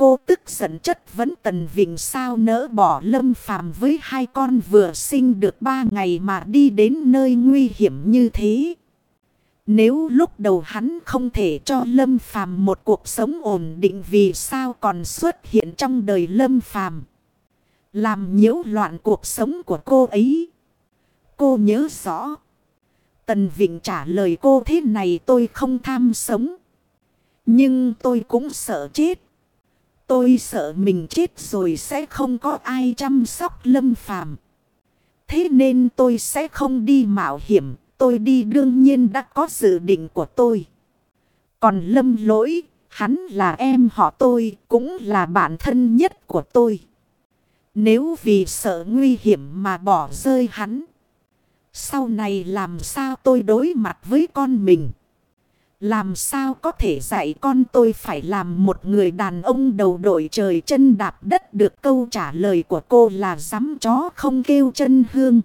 Cô tức giận chất vấn Tần Vịnh sao nỡ bỏ Lâm Phàm với hai con vừa sinh được ba ngày mà đi đến nơi nguy hiểm như thế. Nếu lúc đầu hắn không thể cho Lâm Phàm một cuộc sống ổn định vì sao còn xuất hiện trong đời Lâm Phàm Làm nhiễu loạn cuộc sống của cô ấy. Cô nhớ rõ. Tần Vịnh trả lời cô thế này tôi không tham sống. Nhưng tôi cũng sợ chết. Tôi sợ mình chết rồi sẽ không có ai chăm sóc lâm phàm. Thế nên tôi sẽ không đi mạo hiểm. Tôi đi đương nhiên đã có dự định của tôi. Còn lâm lỗi, hắn là em họ tôi, cũng là bạn thân nhất của tôi. Nếu vì sợ nguy hiểm mà bỏ rơi hắn. Sau này làm sao tôi đối mặt với con mình? Làm sao có thể dạy con tôi phải làm một người đàn ông đầu đội trời chân đạp đất được câu trả lời của cô là dám chó không kêu chân hương.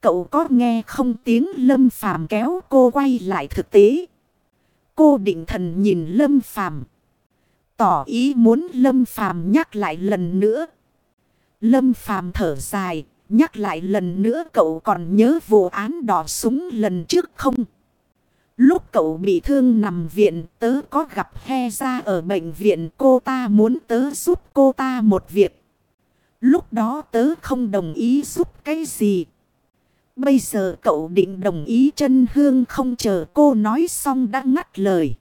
Cậu có nghe không tiếng lâm phàm kéo cô quay lại thực tế. Cô định thần nhìn lâm phàm. Tỏ ý muốn lâm phàm nhắc lại lần nữa. Lâm phàm thở dài, nhắc lại lần nữa cậu còn nhớ vụ án đỏ súng lần trước không? Lúc cậu bị thương nằm viện, tớ có gặp he ra ở bệnh viện cô ta muốn tớ giúp cô ta một việc. Lúc đó tớ không đồng ý giúp cái gì. Bây giờ cậu định đồng ý chân hương không chờ cô nói xong đã ngắt lời.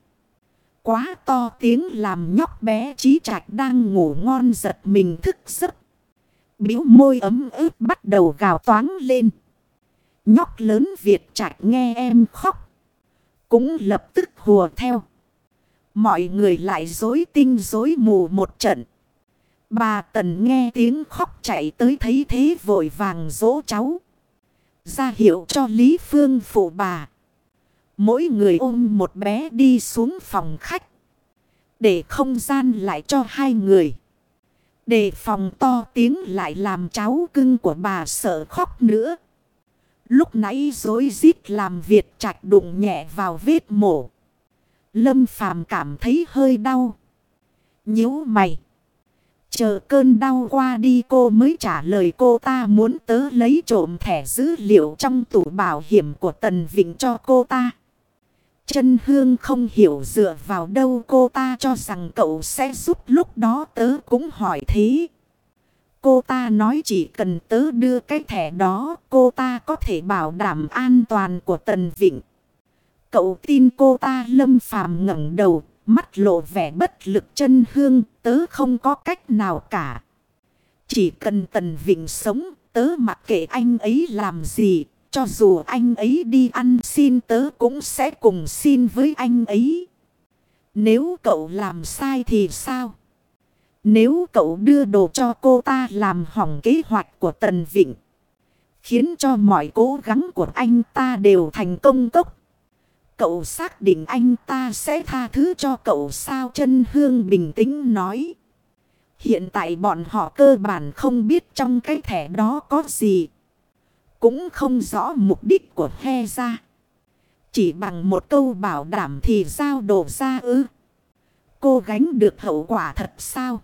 Quá to tiếng làm nhóc bé trí trạch đang ngủ ngon giật mình thức giấc. Biểu môi ấm ướt bắt đầu gào toáng lên. Nhóc lớn Việt trạch nghe em khóc cũng lập tức hùa theo. Mọi người lại dối tinh dối mù một trận. Bà Tần nghe tiếng khóc chạy tới thấy thế vội vàng dỗ cháu. Ra hiệu cho Lý Phương phụ bà. Mỗi người ôm một bé đi xuống phòng khách. Để không gian lại cho hai người. Để phòng to tiếng lại làm cháu cưng của bà sợ khóc nữa. Lúc nãy dối rít làm việc chạch đụng nhẹ vào vết mổ. Lâm phàm cảm thấy hơi đau. nhíu mày. Chờ cơn đau qua đi cô mới trả lời cô ta muốn tớ lấy trộm thẻ dữ liệu trong tủ bảo hiểm của Tần Vịnh cho cô ta. Chân hương không hiểu dựa vào đâu cô ta cho rằng cậu sẽ giúp lúc đó tớ cũng hỏi thế. Cô ta nói chỉ cần tớ đưa cái thẻ đó cô ta có thể bảo đảm an toàn của Tần Vịnh. Cậu tin cô ta lâm phàm ngẩng đầu, mắt lộ vẻ bất lực chân hương, tớ không có cách nào cả. Chỉ cần Tần Vịnh sống, tớ mặc kệ anh ấy làm gì, cho dù anh ấy đi ăn xin tớ cũng sẽ cùng xin với anh ấy. Nếu cậu làm sai thì sao? Nếu cậu đưa đồ cho cô ta làm hỏng kế hoạch của Tần Vịnh. Khiến cho mọi cố gắng của anh ta đều thành công cốc. Cậu xác định anh ta sẽ tha thứ cho cậu sao chân hương bình tĩnh nói. Hiện tại bọn họ cơ bản không biết trong cái thẻ đó có gì. Cũng không rõ mục đích của he ra. Chỉ bằng một câu bảo đảm thì giao đổ ra ư. Cô gánh được hậu quả thật sao?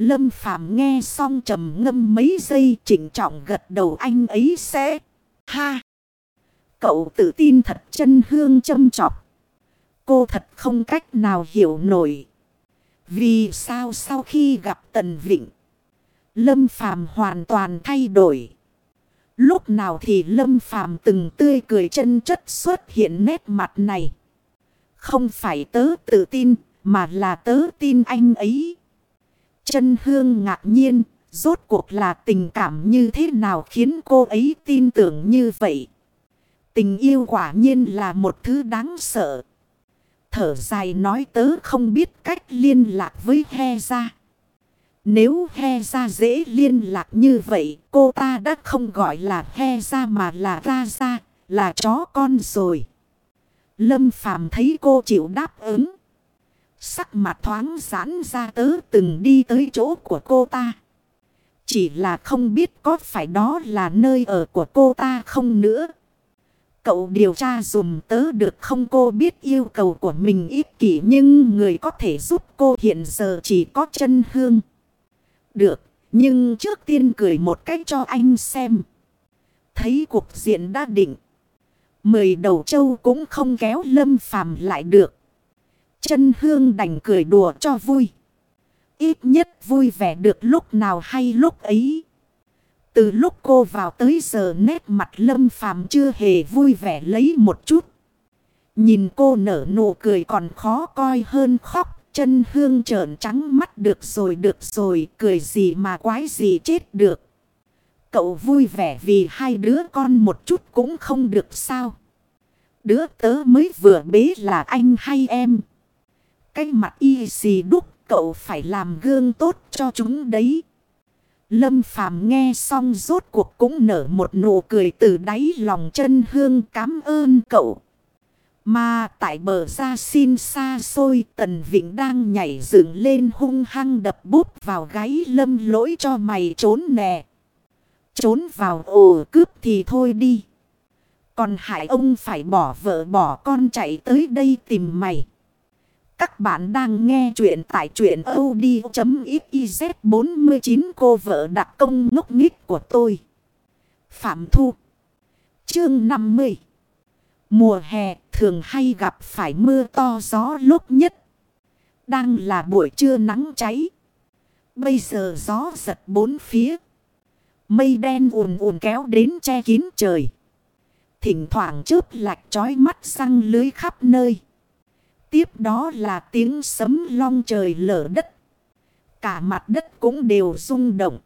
Lâm Phàm nghe xong trầm ngâm mấy giây, chỉnh trọng gật đầu, anh ấy sẽ. Ha! Cậu tự tin thật, chân hương châm trọc. Cô thật không cách nào hiểu nổi. Vì sao sau khi gặp Tần Vịnh. Lâm Phàm hoàn toàn thay đổi. Lúc nào thì Lâm Phàm từng tươi cười chân chất xuất hiện nét mặt này. Không phải tớ tự tin, mà là tớ tin anh ấy. Chân hương ngạc nhiên, rốt cuộc là tình cảm như thế nào khiến cô ấy tin tưởng như vậy. Tình yêu quả nhiên là một thứ đáng sợ. Thở dài nói tớ không biết cách liên lạc với he ra. Nếu he ra dễ liên lạc như vậy, cô ta đã không gọi là he ra mà là ra ra, là chó con rồi. Lâm Phàm thấy cô chịu đáp ứng. Sắc mặt thoáng giãn ra tớ từng đi tới chỗ của cô ta. Chỉ là không biết có phải đó là nơi ở của cô ta không nữa. Cậu điều tra dùm tớ được không cô biết yêu cầu của mình ít kỷ nhưng người có thể giúp cô hiện giờ chỉ có chân hương. Được, nhưng trước tiên cười một cách cho anh xem. Thấy cuộc diện đã định. Mười đầu châu cũng không kéo lâm phàm lại được. Chân hương đành cười đùa cho vui. Ít nhất vui vẻ được lúc nào hay lúc ấy. Từ lúc cô vào tới giờ nét mặt lâm phàm chưa hề vui vẻ lấy một chút. Nhìn cô nở nụ cười còn khó coi hơn khóc. Chân hương trợn trắng mắt được rồi được rồi. Cười gì mà quái gì chết được. Cậu vui vẻ vì hai đứa con một chút cũng không được sao. Đứa tớ mới vừa bế là anh hay em. Cái mặt y gì đúc, cậu phải làm gương tốt cho chúng đấy. Lâm Phàm nghe xong rốt cuộc cũng nở một nụ cười từ đáy lòng chân hương cảm ơn cậu. Mà tại bờ ra xin xa xôi, Tần Vịnh đang nhảy dựng lên hung hăng đập bút vào gáy lâm lỗi cho mày trốn nè. Trốn vào ổ cướp thì thôi đi. Còn hại ông phải bỏ vợ bỏ con chạy tới đây tìm mày. Các bạn đang nghe chuyện tại chuyện od.xyz 49 cô vợ đặc công ngốc nghích của tôi. Phạm Thu Chương 50 Mùa hè, thường hay gặp phải mưa to gió lúc nhất. Đang là buổi trưa nắng cháy. Bây giờ gió giật bốn phía. Mây đen ùn ùn kéo đến che kín trời. Thỉnh thoảng chớp lạch trói mắt răng lưới khắp nơi. Tiếp đó là tiếng sấm long trời lở đất. Cả mặt đất cũng đều rung động.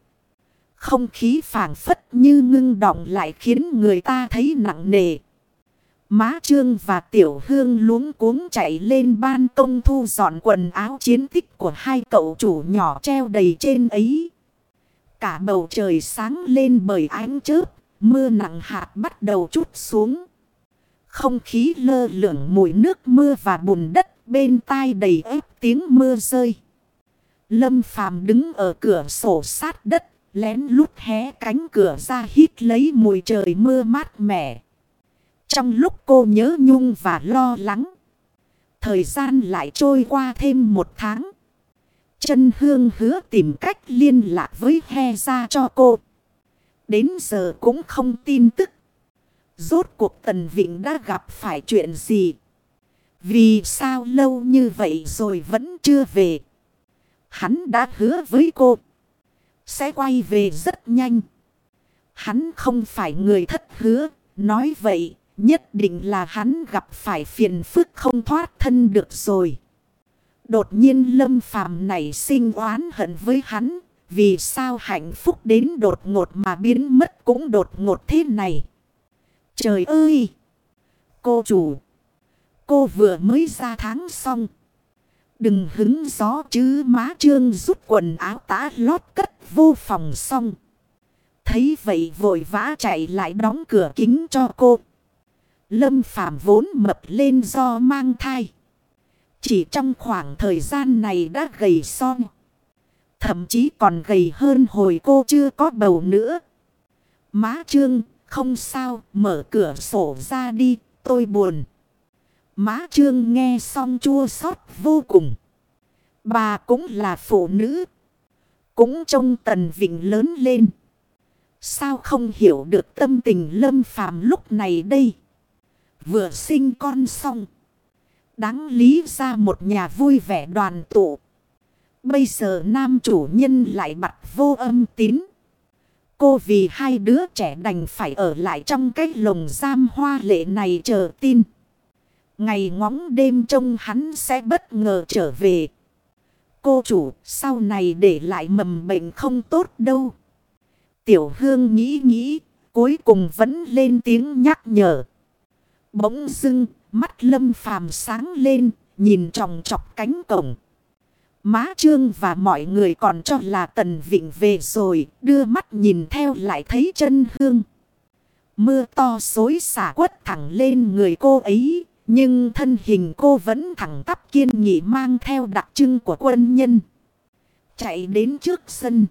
Không khí phảng phất như ngưng động lại khiến người ta thấy nặng nề. Má Trương và Tiểu Hương luống cuống chạy lên ban công thu dọn quần áo chiến tích của hai cậu chủ nhỏ treo đầy trên ấy. Cả bầu trời sáng lên bởi ánh chớp, mưa nặng hạt bắt đầu chút xuống. Không khí lơ lửng mùi nước mưa và bùn đất bên tai đầy ép tiếng mưa rơi. Lâm Phàm đứng ở cửa sổ sát đất, lén lút hé cánh cửa ra hít lấy mùi trời mưa mát mẻ. Trong lúc cô nhớ nhung và lo lắng, thời gian lại trôi qua thêm một tháng. Chân hương hứa tìm cách liên lạc với he ra cho cô. Đến giờ cũng không tin tức. Rốt cuộc Tần Vịnh đã gặp phải chuyện gì? Vì sao lâu như vậy rồi vẫn chưa về? Hắn đã hứa với cô. Sẽ quay về rất nhanh. Hắn không phải người thất hứa. Nói vậy, nhất định là hắn gặp phải phiền phức không thoát thân được rồi. Đột nhiên lâm phàm này sinh oán hận với hắn. Vì sao hạnh phúc đến đột ngột mà biến mất cũng đột ngột thế này. Trời ơi! Cô chủ! Cô vừa mới ra tháng xong. Đừng hứng gió chứ, má trương rút quần áo tá lót cất vô phòng xong. Thấy vậy vội vã chạy lại đóng cửa kính cho cô. Lâm Phạm vốn mập lên do mang thai. Chỉ trong khoảng thời gian này đã gầy son. Thậm chí còn gầy hơn hồi cô chưa có bầu nữa. Má trương không sao, mở cửa sổ ra đi, tôi buồn. Má trương nghe xong chua xót vô cùng. Bà cũng là phụ nữ. Cũng trông tần vịnh lớn lên. Sao không hiểu được tâm tình lâm phàm lúc này đây? Vừa sinh con xong. Đáng lý ra một nhà vui vẻ đoàn tụ. Bây giờ nam chủ nhân lại bặt vô âm tín. Cô vì hai đứa trẻ đành phải ở lại trong cái lồng giam hoa lệ này chờ tin. Ngày ngóng đêm trông hắn sẽ bất ngờ trở về. Cô chủ sau này để lại mầm bệnh không tốt đâu. Tiểu hương nghĩ nghĩ, cuối cùng vẫn lên tiếng nhắc nhở. Bỗng dưng, mắt lâm phàm sáng lên, nhìn tròng trọc cánh cổng. Má Trương và mọi người còn cho là Tần Vịnh về rồi, đưa mắt nhìn theo lại thấy chân hương. Mưa to xối xả quất thẳng lên người cô ấy, nhưng thân hình cô vẫn thẳng tắp kiên nghị mang theo đặc trưng của quân nhân. Chạy đến trước sân.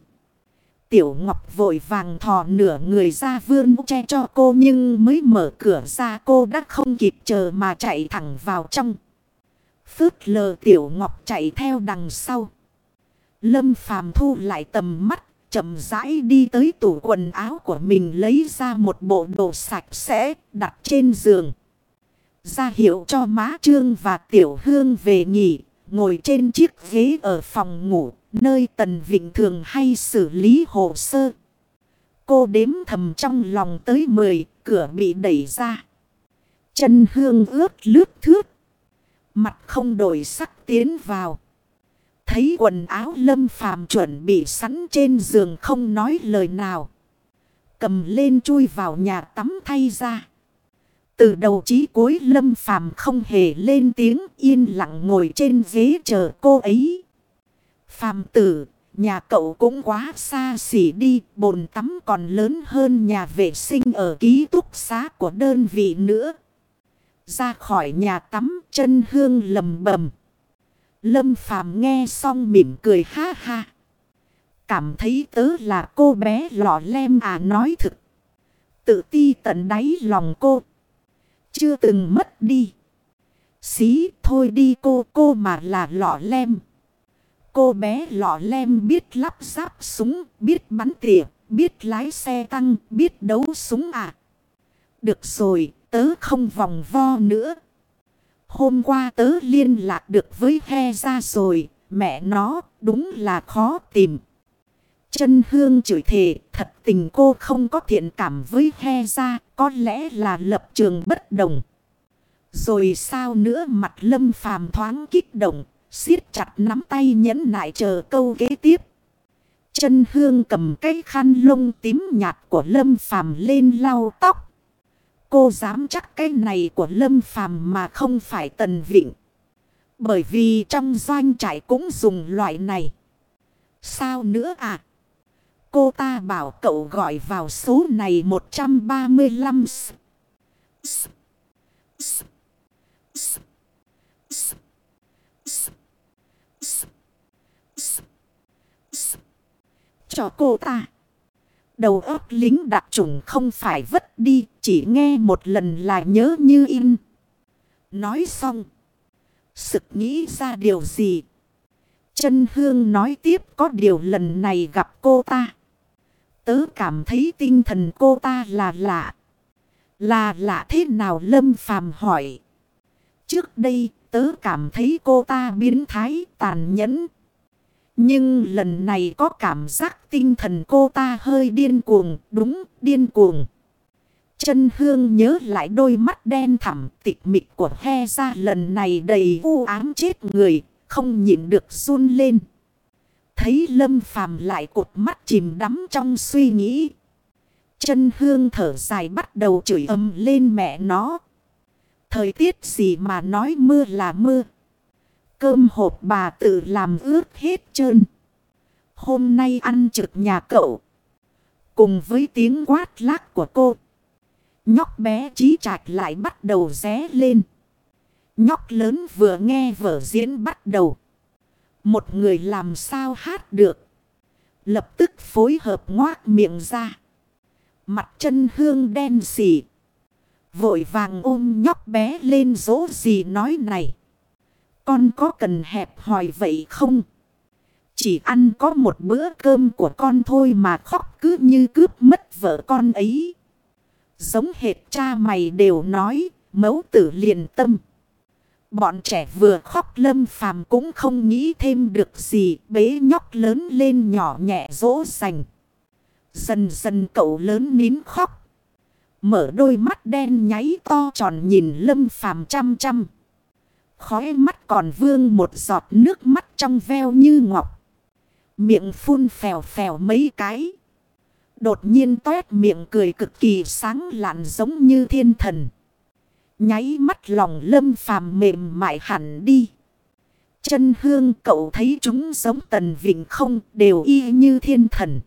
Tiểu Ngọc vội vàng thò nửa người ra vươn che cho cô nhưng mới mở cửa ra cô đã không kịp chờ mà chạy thẳng vào trong. Phước lờ Tiểu Ngọc chạy theo đằng sau. Lâm Phàm thu lại tầm mắt, chậm rãi đi tới tủ quần áo của mình lấy ra một bộ đồ sạch sẽ đặt trên giường. Ra hiệu cho má Trương và Tiểu Hương về nghỉ, ngồi trên chiếc ghế ở phòng ngủ, nơi Tần Vịnh thường hay xử lý hồ sơ. Cô đếm thầm trong lòng tới 10, cửa bị đẩy ra. Chân hương ướt lướt thướt. Mặt không đổi sắc tiến vào. Thấy quần áo lâm phàm chuẩn bị sẵn trên giường không nói lời nào. Cầm lên chui vào nhà tắm thay ra. Từ đầu chí cuối lâm phàm không hề lên tiếng yên lặng ngồi trên ghế chờ cô ấy. Phàm tử, nhà cậu cũng quá xa xỉ đi, bồn tắm còn lớn hơn nhà vệ sinh ở ký túc xá của đơn vị nữa. Ra khỏi nhà tắm, chân hương lầm bầm. Lâm Phàm nghe xong mỉm cười ha ha. Cảm thấy tớ là cô bé lọ lem à nói thực. Tự ti tận đáy lòng cô. Chưa từng mất đi. Xí thôi đi cô cô mà là lọ lem. Cô bé lọ lem biết lắp ráp súng, biết bắn tỉa, biết lái xe tăng, biết đấu súng à. Được rồi, tớ không vòng vo nữa. Hôm qua tớ liên lạc được với he ra rồi, mẹ nó đúng là khó tìm. Chân hương chửi thề, thật tình cô không có thiện cảm với he ra, có lẽ là lập trường bất đồng. Rồi sao nữa mặt lâm phàm thoáng kích động, siết chặt nắm tay nhẫn nại chờ câu kế tiếp. Chân hương cầm cái khăn lông tím nhạt của lâm phàm lên lau tóc. Cô dám chắc cái này của lâm phàm mà không phải tần vịnh. Bởi vì trong doanh trại cũng dùng loại này. Sao nữa à? Cô ta bảo cậu gọi vào số này 135 s, s, s, s, s, s, s, s, cho cô ta. Đầu óc lính đặc trùng không phải vất đi, chỉ nghe một lần là nhớ như in. Nói xong. Sực nghĩ ra điều gì? Chân hương nói tiếp có điều lần này gặp cô ta. Tớ cảm thấy tinh thần cô ta là lạ. Là lạ thế nào Lâm Phàm hỏi. Trước đây tớ cảm thấy cô ta biến thái tàn nhẫn. Nhưng lần này có cảm giác tinh thần cô ta hơi điên cuồng, đúng điên cuồng. Chân hương nhớ lại đôi mắt đen thẳm tịch mịch của he ra lần này đầy u ám chết người, không nhịn được run lên. Thấy lâm phàm lại cột mắt chìm đắm trong suy nghĩ. Chân hương thở dài bắt đầu chửi âm lên mẹ nó. Thời tiết gì mà nói mưa là mưa. Cơm hộp bà tự làm ướt hết trơn. Hôm nay ăn trực nhà cậu. Cùng với tiếng quát lác của cô. Nhóc bé trí trạch lại bắt đầu ré lên. Nhóc lớn vừa nghe vở diễn bắt đầu. Một người làm sao hát được. Lập tức phối hợp ngoác miệng ra. Mặt chân hương đen xỉ. Vội vàng ôm nhóc bé lên dỗ gì nói này. Con có cần hẹp hỏi vậy không? Chỉ ăn có một bữa cơm của con thôi mà khóc cứ như cướp mất vợ con ấy. Giống hệt cha mày đều nói, mẫu tử liền tâm. Bọn trẻ vừa khóc lâm phàm cũng không nghĩ thêm được gì, bế nhóc lớn lên nhỏ nhẹ dỗ dành. Dần dần cậu lớn nín khóc. Mở đôi mắt đen nháy to tròn nhìn lâm phàm chăm chăm. Khói mắt còn vương một giọt nước mắt trong veo như ngọc. Miệng phun phèo phèo mấy cái. Đột nhiên toét miệng cười cực kỳ sáng lạn giống như thiên thần. Nháy mắt lòng lâm phàm mềm mại hẳn đi. Chân hương cậu thấy chúng giống tần vịnh không đều y như thiên thần.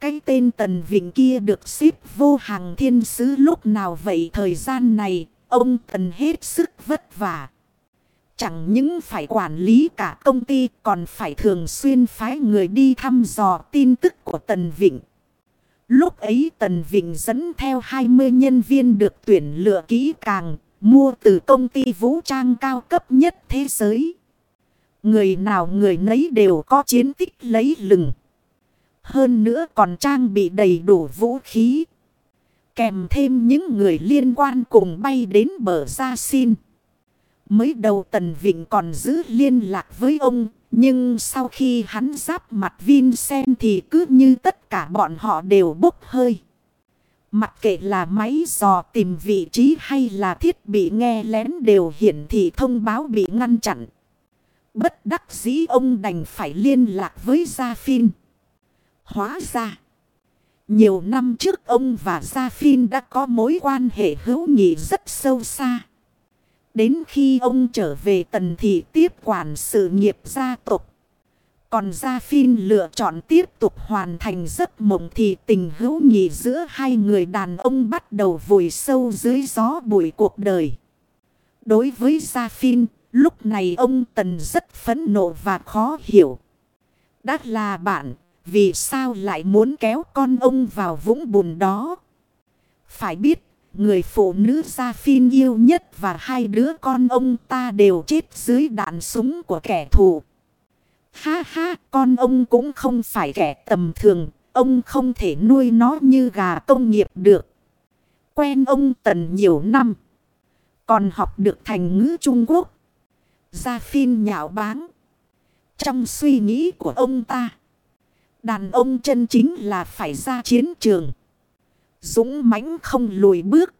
Cái tên tần vịnh kia được xếp vô hàng thiên sứ lúc nào vậy thời gian này, ông tần hết sức vất vả. Chẳng những phải quản lý cả công ty còn phải thường xuyên phái người đi thăm dò tin tức của Tần Vịnh. Lúc ấy Tần Vịnh dẫn theo 20 nhân viên được tuyển lựa kỹ càng, mua từ công ty vũ trang cao cấp nhất thế giới. Người nào người nấy đều có chiến tích lấy lừng. Hơn nữa còn trang bị đầy đủ vũ khí. Kèm thêm những người liên quan cùng bay đến bờ ra xin. Mới đầu Tần Vịnh còn giữ liên lạc với ông. Nhưng sau khi hắn giáp mặt Vincent thì cứ như tất cả bọn họ đều bốc hơi. Mặc kệ là máy dò tìm vị trí hay là thiết bị nghe lén đều hiển thị thông báo bị ngăn chặn. Bất đắc dĩ ông đành phải liên lạc với Gia Phin. Hóa ra. Nhiều năm trước ông và Gia Phin đã có mối quan hệ hữu nghị rất sâu xa. Đến khi ông trở về tần thị tiếp quản sự nghiệp gia tộc. Còn Gia Phin lựa chọn tiếp tục hoàn thành giấc mộng thì tình hữu nghị giữa hai người đàn ông bắt đầu vùi sâu dưới gió bụi cuộc đời. Đối với Gia Phin, lúc này ông Tần rất phẫn nộ và khó hiểu. Đã là bạn, vì sao lại muốn kéo con ông vào vũng bùn đó? Phải biết, người phụ nữ Gia Phin yêu nhất và hai đứa con ông ta đều chết dưới đạn súng của kẻ thù. Ha ha, con ông cũng không phải kẻ tầm thường, ông không thể nuôi nó như gà công nghiệp được. Quen ông Tần nhiều năm, còn học được thành ngữ Trung Quốc. Gia Phin nhạo báng. Trong suy nghĩ của ông ta, đàn ông chân chính là phải ra chiến trường. Dũng mãnh không lùi bước.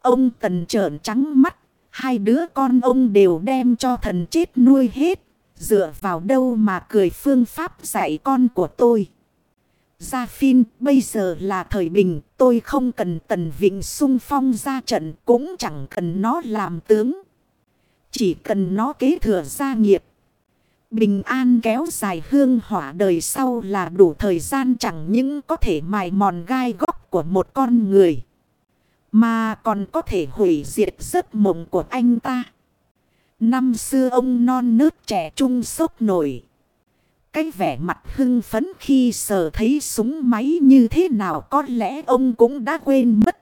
Ông Tần trợn trắng mắt, hai đứa con ông đều đem cho thần chết nuôi hết. Dựa vào đâu mà cười phương pháp dạy con của tôi. Gia Phin, bây giờ là thời bình, tôi không cần Tần Vịnh sung phong ra trận, cũng chẳng cần nó làm tướng. Chỉ cần nó kế thừa gia nghiệp. Bình an kéo dài hương hỏa đời sau là đủ thời gian chẳng những có thể mài mòn gai góc của một con người. Mà còn có thể hủy diệt giấc mộng của anh ta. Năm xưa ông non nớt trẻ trung sốc nổi. Cái vẻ mặt hưng phấn khi sờ thấy súng máy như thế nào có lẽ ông cũng đã quên mất.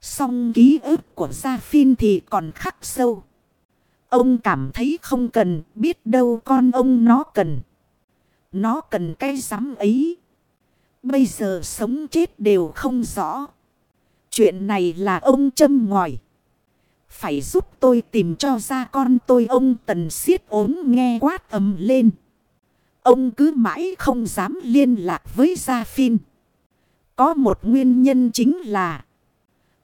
Song ký ức của Gia Phin thì còn khắc sâu. Ông cảm thấy không cần, biết đâu con ông nó cần. Nó cần cái giám ấy. Bây giờ sống chết đều không rõ. Chuyện này là ông châm ngòi. Phải giúp tôi tìm cho ra con tôi ông tần siết ốm nghe quát ầm lên. Ông cứ mãi không dám liên lạc với Gia Phin. Có một nguyên nhân chính là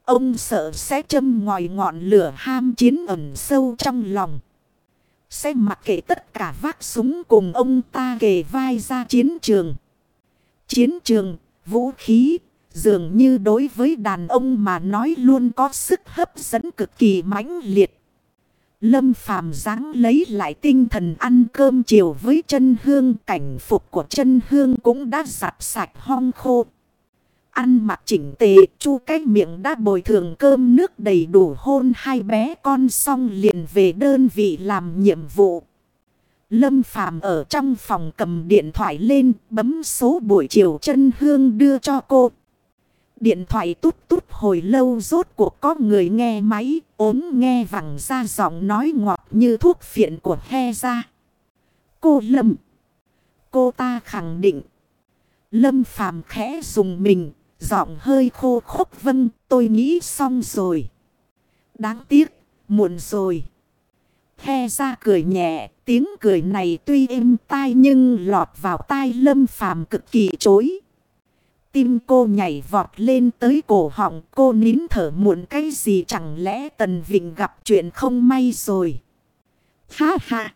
Ông sợ sẽ châm ngòi ngọn lửa ham chiến ẩn sâu trong lòng. Sẽ mặc kệ tất cả vác súng cùng ông ta kề vai ra chiến trường. Chiến trường, vũ khí, dường như đối với đàn ông mà nói luôn có sức hấp dẫn cực kỳ mãnh liệt. Lâm phàm dáng lấy lại tinh thần ăn cơm chiều với chân hương cảnh phục của chân hương cũng đã giặt sạch hong khô. Ăn mặc chỉnh tề, chu cái miệng đã bồi thường cơm nước đầy đủ hôn hai bé con xong liền về đơn vị làm nhiệm vụ. Lâm Phàm ở trong phòng cầm điện thoại lên, bấm số buổi chiều chân hương đưa cho cô. Điện thoại tút tút hồi lâu rốt cuộc có người nghe máy, ốm nghe vẳng ra giọng nói ngọt như thuốc phiện của he ra. Cô Lâm. Cô ta khẳng định. Lâm Phàm khẽ dùng mình, Giọng hơi khô khốc vâng tôi nghĩ xong rồi. Đáng tiếc, muộn rồi. He ra cười nhẹ, tiếng cười này tuy êm tai nhưng lọt vào tai lâm phàm cực kỳ chối. Tim cô nhảy vọt lên tới cổ họng cô nín thở muộn cái gì chẳng lẽ Tần Vịnh gặp chuyện không may rồi. Ha ha!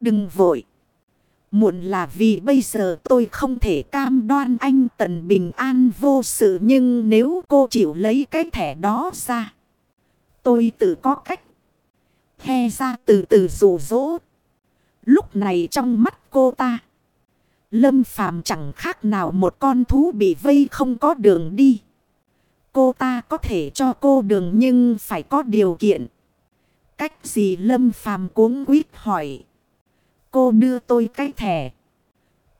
Đừng vội! Muộn là vì bây giờ tôi không thể cam đoan anh Tần bình an vô sự nhưng nếu cô chịu lấy cái thẻ đó ra. Tôi tự có cách. He ra từ từ rủ rỗ. Lúc này trong mắt cô ta. Lâm phàm chẳng khác nào một con thú bị vây không có đường đi. Cô ta có thể cho cô đường nhưng phải có điều kiện. Cách gì Lâm Phàm cuống quýt hỏi. Cô đưa tôi cái thẻ.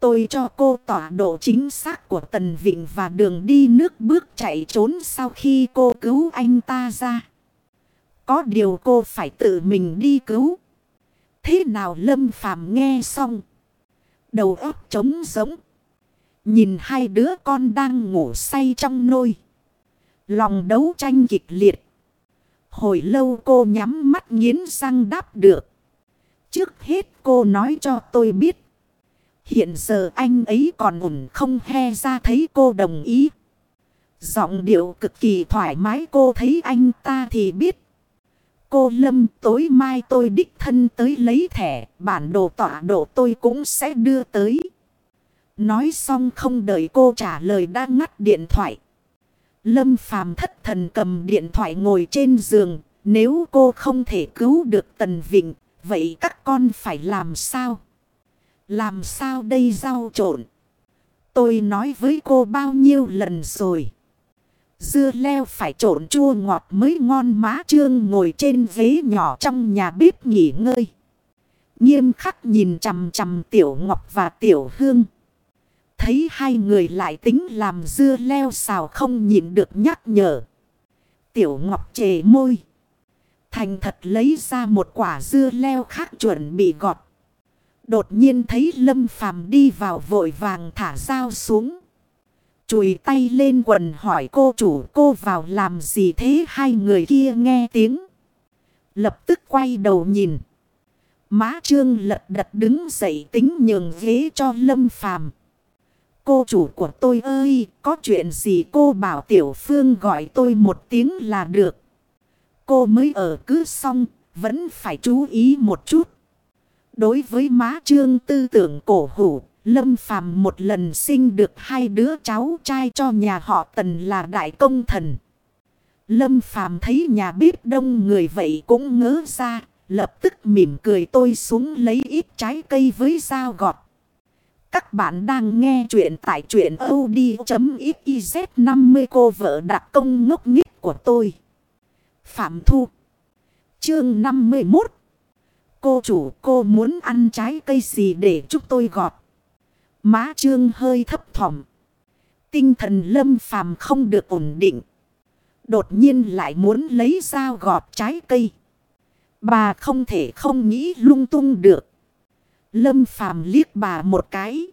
Tôi cho cô tọa độ chính xác của Tần Vịnh và đường đi nước bước chạy trốn sau khi cô cứu anh ta ra. Có điều cô phải tự mình đi cứu. Thế nào Lâm Phàm nghe xong. Đầu óc trống giống. Nhìn hai đứa con đang ngủ say trong nôi. Lòng đấu tranh kịch liệt. Hồi lâu cô nhắm mắt nghiến răng đáp được. Trước hết cô nói cho tôi biết. Hiện giờ anh ấy còn ổn không he ra thấy cô đồng ý. Giọng điệu cực kỳ thoải mái cô thấy anh ta thì biết. Cô Lâm tối mai tôi đích thân tới lấy thẻ. Bản đồ tọa độ tôi cũng sẽ đưa tới. Nói xong không đợi cô trả lời đã ngắt điện thoại. Lâm phàm thất thần cầm điện thoại ngồi trên giường. Nếu cô không thể cứu được Tần Vịnh, vậy các con phải làm sao? Làm sao đây rau trộn? Tôi nói với cô bao nhiêu lần rồi. Dưa leo phải trộn chua ngọt mới ngon má trương ngồi trên ghế nhỏ trong nhà bếp nghỉ ngơi. Nghiêm khắc nhìn chằm chằm tiểu ngọc và tiểu hương. Thấy hai người lại tính làm dưa leo xào không nhịn được nhắc nhở. Tiểu ngọc chề môi. Thành thật lấy ra một quả dưa leo khác chuẩn bị gọt. Đột nhiên thấy Lâm Phàm đi vào vội vàng thả dao xuống. Chùi tay lên quần hỏi cô chủ cô vào làm gì thế hai người kia nghe tiếng. Lập tức quay đầu nhìn. Má trương lật đật đứng dậy tính nhường ghế cho Lâm Phàm Cô chủ của tôi ơi, có chuyện gì cô bảo Tiểu Phương gọi tôi một tiếng là được. Cô mới ở cứ xong, vẫn phải chú ý một chút. Đối với má trương tư tưởng cổ hủ, Lâm Phàm một lần sinh được hai đứa cháu trai cho nhà họ Tần là đại công thần. Lâm Phàm thấy nhà bếp đông người vậy cũng ngớ ra, lập tức mỉm cười tôi xuống lấy ít trái cây với dao gọt. Các bạn đang nghe chuyện tại chuyện od.xyz 50 cô vợ đặc công ngốc nghích của tôi. Phạm Thu Chương 51 Cô chủ, cô muốn ăn trái cây gì để chúc tôi gọt. Má trương hơi thấp thỏm. Tinh thần lâm phàm không được ổn định. Đột nhiên lại muốn lấy dao gọt trái cây. Bà không thể không nghĩ lung tung được. Lâm phàm liếc bà một cái.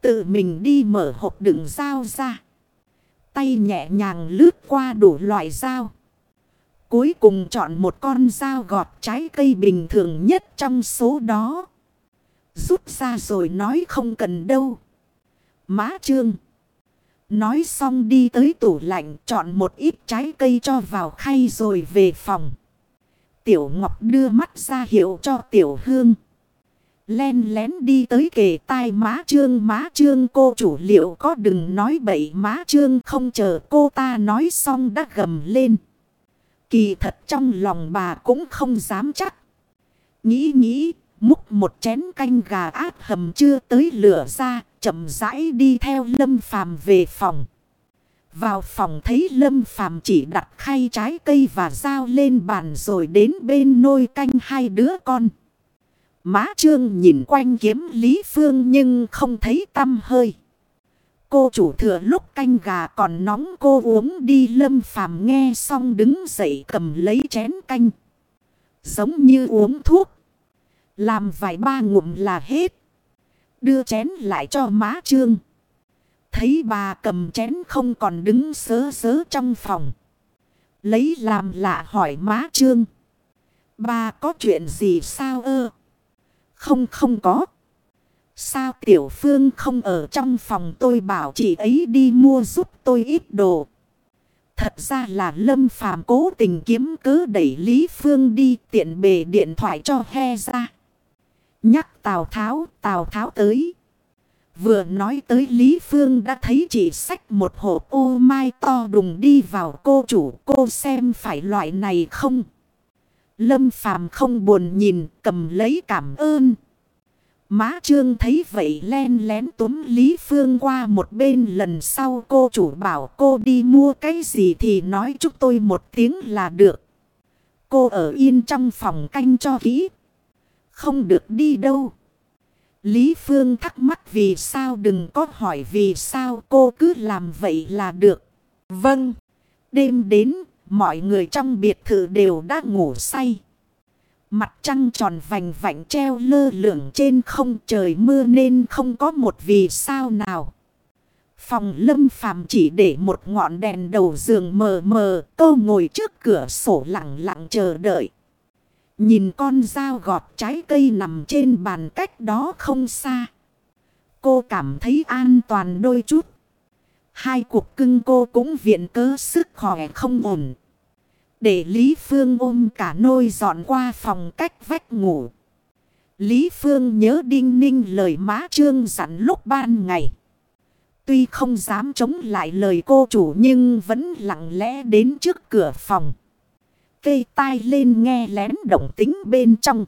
Tự mình đi mở hộp đựng dao ra. Tay nhẹ nhàng lướt qua đủ loại dao. Cuối cùng chọn một con dao gọt trái cây bình thường nhất trong số đó. Rút ra rồi nói không cần đâu. Má trương. Nói xong đi tới tủ lạnh chọn một ít trái cây cho vào khay rồi về phòng. Tiểu Ngọc đưa mắt ra hiệu cho Tiểu Hương. Len lén đi tới kề tai má trương má trương, cô chủ liệu có đừng nói bậy, má trương không chờ cô ta nói xong đã gầm lên. Kỳ thật trong lòng bà cũng không dám chắc. Nghĩ nghĩ, múc một chén canh gà áp hầm chưa tới lửa ra, chậm rãi đi theo Lâm Phàm về phòng. Vào phòng thấy Lâm Phàm chỉ đặt khay trái cây và dao lên bàn rồi đến bên nôi canh hai đứa con. Má Trương nhìn quanh kiếm Lý Phương nhưng không thấy tâm hơi. Cô chủ thừa lúc canh gà còn nóng cô uống đi, lâm phàm nghe xong đứng dậy cầm lấy chén canh. Giống như uống thuốc. Làm vài ba ngụm là hết. Đưa chén lại cho má trương. Thấy bà cầm chén không còn đứng sớ sớ trong phòng. Lấy làm lạ hỏi má trương. Bà có chuyện gì sao ơ? Không không có. Sao tiểu phương không ở trong phòng tôi bảo chị ấy đi mua giúp tôi ít đồ. Thật ra là lâm phàm cố tình kiếm cớ đẩy Lý Phương đi tiện bề điện thoại cho he ra. Nhắc Tào Tháo, Tào Tháo tới. Vừa nói tới Lý Phương đã thấy chị xách một hộp ô mai to đùng đi vào cô chủ cô xem phải loại này không. Lâm Phàm không buồn nhìn cầm lấy cảm ơn. Má trương thấy vậy len lén túm Lý Phương qua một bên lần sau cô chủ bảo cô đi mua cái gì thì nói chúc tôi một tiếng là được. Cô ở yên trong phòng canh cho kỹ. Không được đi đâu. Lý Phương thắc mắc vì sao đừng có hỏi vì sao cô cứ làm vậy là được. Vâng. Đêm đến, mọi người trong biệt thự đều đã ngủ say. Mặt trăng tròn vành vạnh treo lơ lửng trên không trời mưa nên không có một vì sao nào. Phòng lâm phàm chỉ để một ngọn đèn đầu giường mờ mờ, cô ngồi trước cửa sổ lặng lặng chờ đợi. Nhìn con dao gọt trái cây nằm trên bàn cách đó không xa. Cô cảm thấy an toàn đôi chút. Hai cuộc cưng cô cũng viện cớ sức khỏe không ổn. Để Lý Phương ôm cả nôi dọn qua phòng cách vách ngủ. Lý Phương nhớ đinh ninh lời má trương dặn lúc ban ngày. Tuy không dám chống lại lời cô chủ nhưng vẫn lặng lẽ đến trước cửa phòng. Cây tai lên nghe lén động tính bên trong.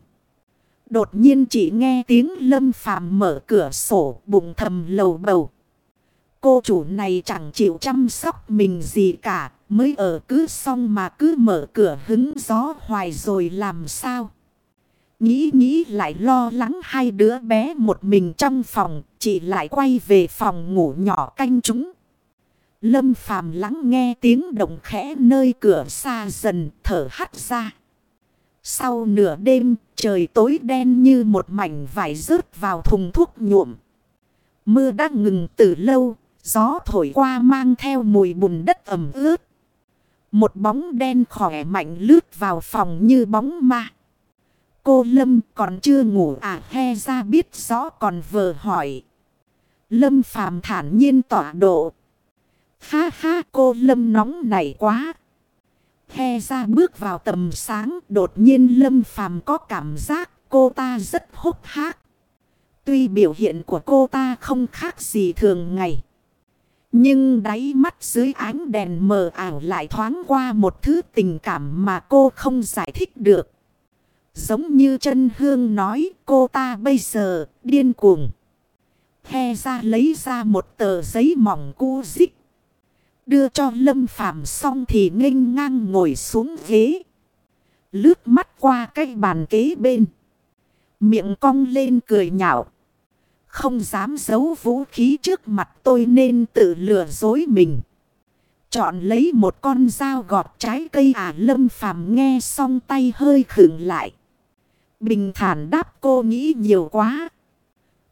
Đột nhiên chỉ nghe tiếng lâm phàm mở cửa sổ bụng thầm lầu bầu. Cô chủ này chẳng chịu chăm sóc mình gì cả. Mới ở cứ xong mà cứ mở cửa hứng gió hoài rồi làm sao. Nghĩ nghĩ lại lo lắng hai đứa bé một mình trong phòng. Chị lại quay về phòng ngủ nhỏ canh chúng. Lâm phàm lắng nghe tiếng động khẽ nơi cửa xa dần thở hắt ra. Sau nửa đêm trời tối đen như một mảnh vải rớt vào thùng thuốc nhuộm. Mưa đã ngừng từ lâu, gió thổi qua mang theo mùi bùn đất ẩm ướt. Một bóng đen khỏe mạnh lướt vào phòng như bóng ma. Cô Lâm còn chưa ngủ à he ra biết rõ còn vờ hỏi. Lâm phàm thản nhiên tỏa độ. Ha ha, cô Lâm nóng nảy quá. He ra bước vào tầm sáng, đột nhiên Lâm phàm có cảm giác cô ta rất hốc hác. Tuy biểu hiện của cô ta không khác gì thường ngày. Nhưng đáy mắt dưới ánh đèn mờ ảo lại thoáng qua một thứ tình cảm mà cô không giải thích được. Giống như chân hương nói, cô ta bây giờ điên cuồng. He ra lấy ra một tờ giấy mỏng cu dích. Đưa cho Lâm Phàm xong thì nghênh ngang ngồi xuống ghế. Lướt mắt qua cái bàn kế bên. Miệng cong lên cười nhạo. Không dám giấu vũ khí trước mặt tôi nên tự lừa dối mình. Chọn lấy một con dao gọt trái cây à lâm phàm nghe xong tay hơi khựng lại. Bình thản đáp cô nghĩ nhiều quá.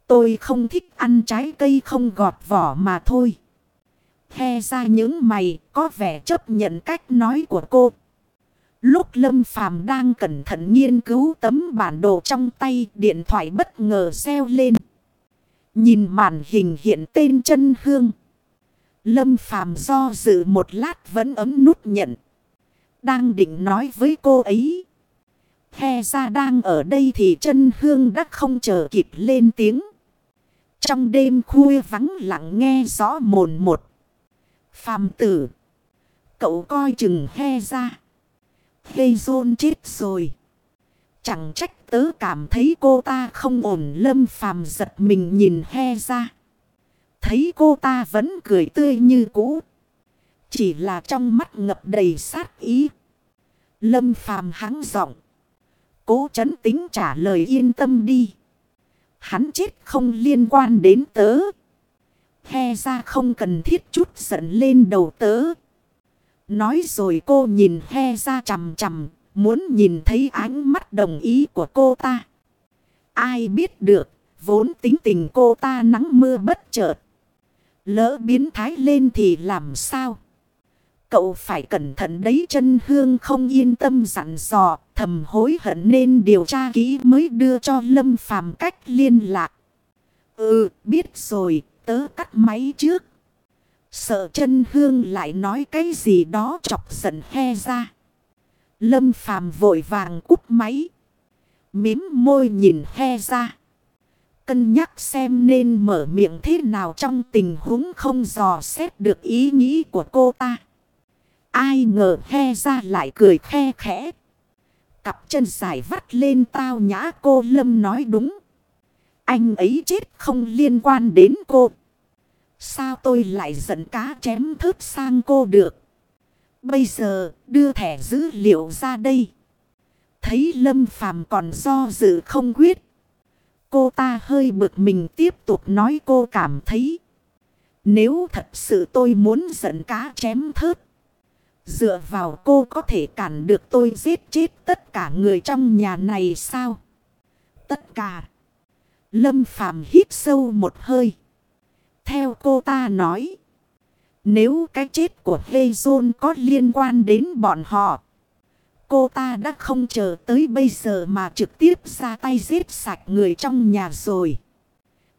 Tôi không thích ăn trái cây không gọt vỏ mà thôi. He ra những mày, có vẻ chấp nhận cách nói của cô. Lúc Lâm Phàm đang cẩn thận nghiên cứu tấm bản đồ trong tay, điện thoại bất ngờ reo lên. Nhìn màn hình hiện tên chân hương. Lâm Phàm do dự một lát vẫn ấm nút nhận. Đang định nói với cô ấy. He ra đang ở đây thì chân hương đã không chờ kịp lên tiếng. Trong đêm khuya vắng lặng nghe rõ mồn một. Phàm tử. Cậu coi chừng he ra. Hê dôn chết rồi. Chẳng trách tớ cảm thấy cô ta không ổn, lâm phàm giật mình nhìn he ra. Thấy cô ta vẫn cười tươi như cũ. Chỉ là trong mắt ngập đầy sát ý. Lâm phàm hắng giọng. Cố chấn tính trả lời yên tâm đi. Hắn chết không liên quan đến tớ. He ra không cần thiết chút giận lên đầu tớ. Nói rồi cô nhìn he ra chầm chầm Muốn nhìn thấy ánh mắt đồng ý của cô ta. Ai biết được, vốn tính tình cô ta nắng mưa bất chợt. Lỡ biến thái lên thì làm sao? Cậu phải cẩn thận đấy chân hương không yên tâm dặn dò, thầm hối hận nên điều tra kỹ mới đưa cho Lâm Phàm cách liên lạc. Ừ, biết rồi, tớ cắt máy trước. Sợ chân hương lại nói cái gì đó chọc giận he ra. Lâm phàm vội vàng cúp máy. Mím môi nhìn he ra. Cân nhắc xem nên mở miệng thế nào trong tình huống không dò xét được ý nghĩ của cô ta. Ai ngờ he ra lại cười khe khẽ. Cặp chân dài vắt lên tao nhã cô Lâm nói đúng. Anh ấy chết không liên quan đến cô. Sao tôi lại giận cá chém thớt sang cô được. Bây giờ, đưa thẻ dữ liệu ra đây. thấy Lâm Phàm còn do dự không quyết. Cô ta hơi bực mình tiếp tục nói cô cảm thấy. Nếu thật sự tôi muốn giận cá chém thớt. Dựa vào cô có thể cản được tôi giết chết tất cả người trong nhà này sao? Tất cả. Lâm Phàm hít sâu một hơi. Theo cô ta nói. Nếu cái chết của Hezon có liên quan đến bọn họ. Cô ta đã không chờ tới bây giờ mà trực tiếp ra tay giết sạch người trong nhà rồi.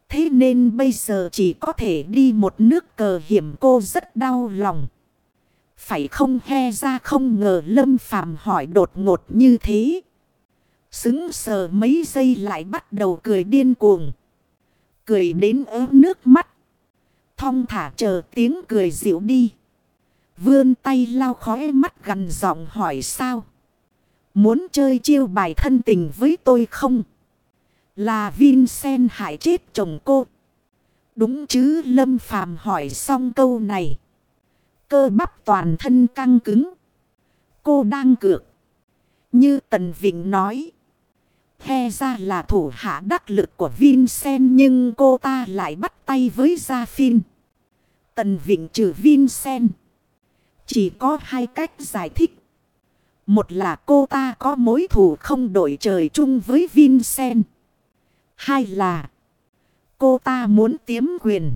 Thế nên bây giờ chỉ có thể đi một nước cờ hiểm cô rất đau lòng. Phải không he ra không ngờ Lâm Phàm hỏi đột ngột như thế. Xứng sờ mấy giây lại bắt đầu cười điên cuồng. Cười đến ớt nước mắt. Thong thả chờ tiếng cười dịu đi. Vươn tay lau khói mắt gần giọng hỏi sao. Muốn chơi chiêu bài thân tình với tôi không? Là Vincent hại chết chồng cô. Đúng chứ, Lâm Phàm hỏi xong câu này. Cơ bắp toàn thân căng cứng. Cô đang cược. Như Tần Vịnh nói. The ra là thủ hạ đắc lực của Vincent nhưng cô ta lại bắt tay với Gia Phin. Tần Vịnh trừ Vincent. Chỉ có hai cách giải thích. Một là cô ta có mối thù không đổi trời chung với Vincent. Hai là cô ta muốn tiếm quyền.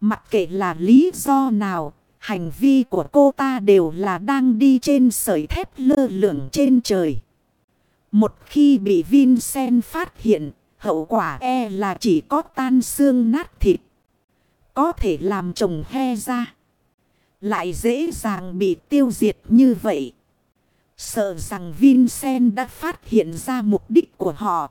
Mặc kệ là lý do nào, hành vi của cô ta đều là đang đi trên sợi thép lơ lửng trên trời. Một khi bị Vincent phát hiện, hậu quả e là chỉ có tan xương nát thịt. Có thể làm chồng he ra. Lại dễ dàng bị tiêu diệt như vậy. Sợ rằng Vincent đã phát hiện ra mục đích của họ.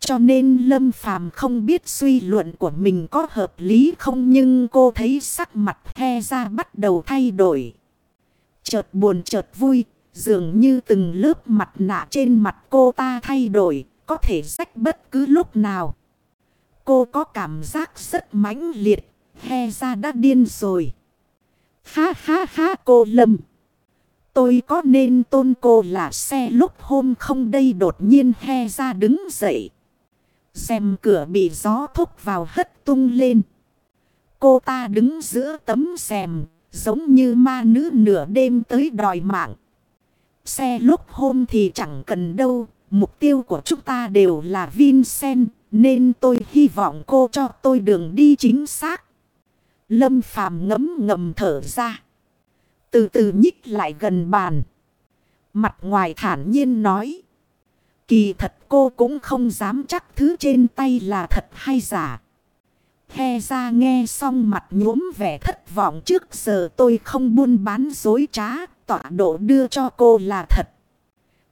Cho nên Lâm Phàm không biết suy luận của mình có hợp lý không nhưng cô thấy sắc mặt he ra bắt đầu thay đổi. Chợt buồn chợt vui, dường như từng lớp mặt nạ trên mặt cô ta thay đổi, có thể rách bất cứ lúc nào. Cô có cảm giác rất mãnh liệt, he ra đã điên rồi. Ha ha ha cô Lâm. Tôi có nên tôn cô là xe lúc hôm không đây đột nhiên he ra đứng dậy. Xem cửa bị gió thúc vào hất tung lên. Cô ta đứng giữa tấm xèm, giống như ma nữ nửa đêm tới đòi mạng. Xe lúc hôm thì chẳng cần đâu, mục tiêu của chúng ta đều là Vincent, nên tôi hy vọng cô cho tôi đường đi chính xác. Lâm Phàm ngấm ngầm thở ra. Từ từ nhích lại gần bàn. Mặt ngoài thản nhiên nói. Kỳ thật cô cũng không dám chắc thứ trên tay là thật hay giả. He ra nghe xong mặt nhuốm vẻ thất vọng trước giờ tôi không buôn bán dối trá. Tọa độ đưa cho cô là thật.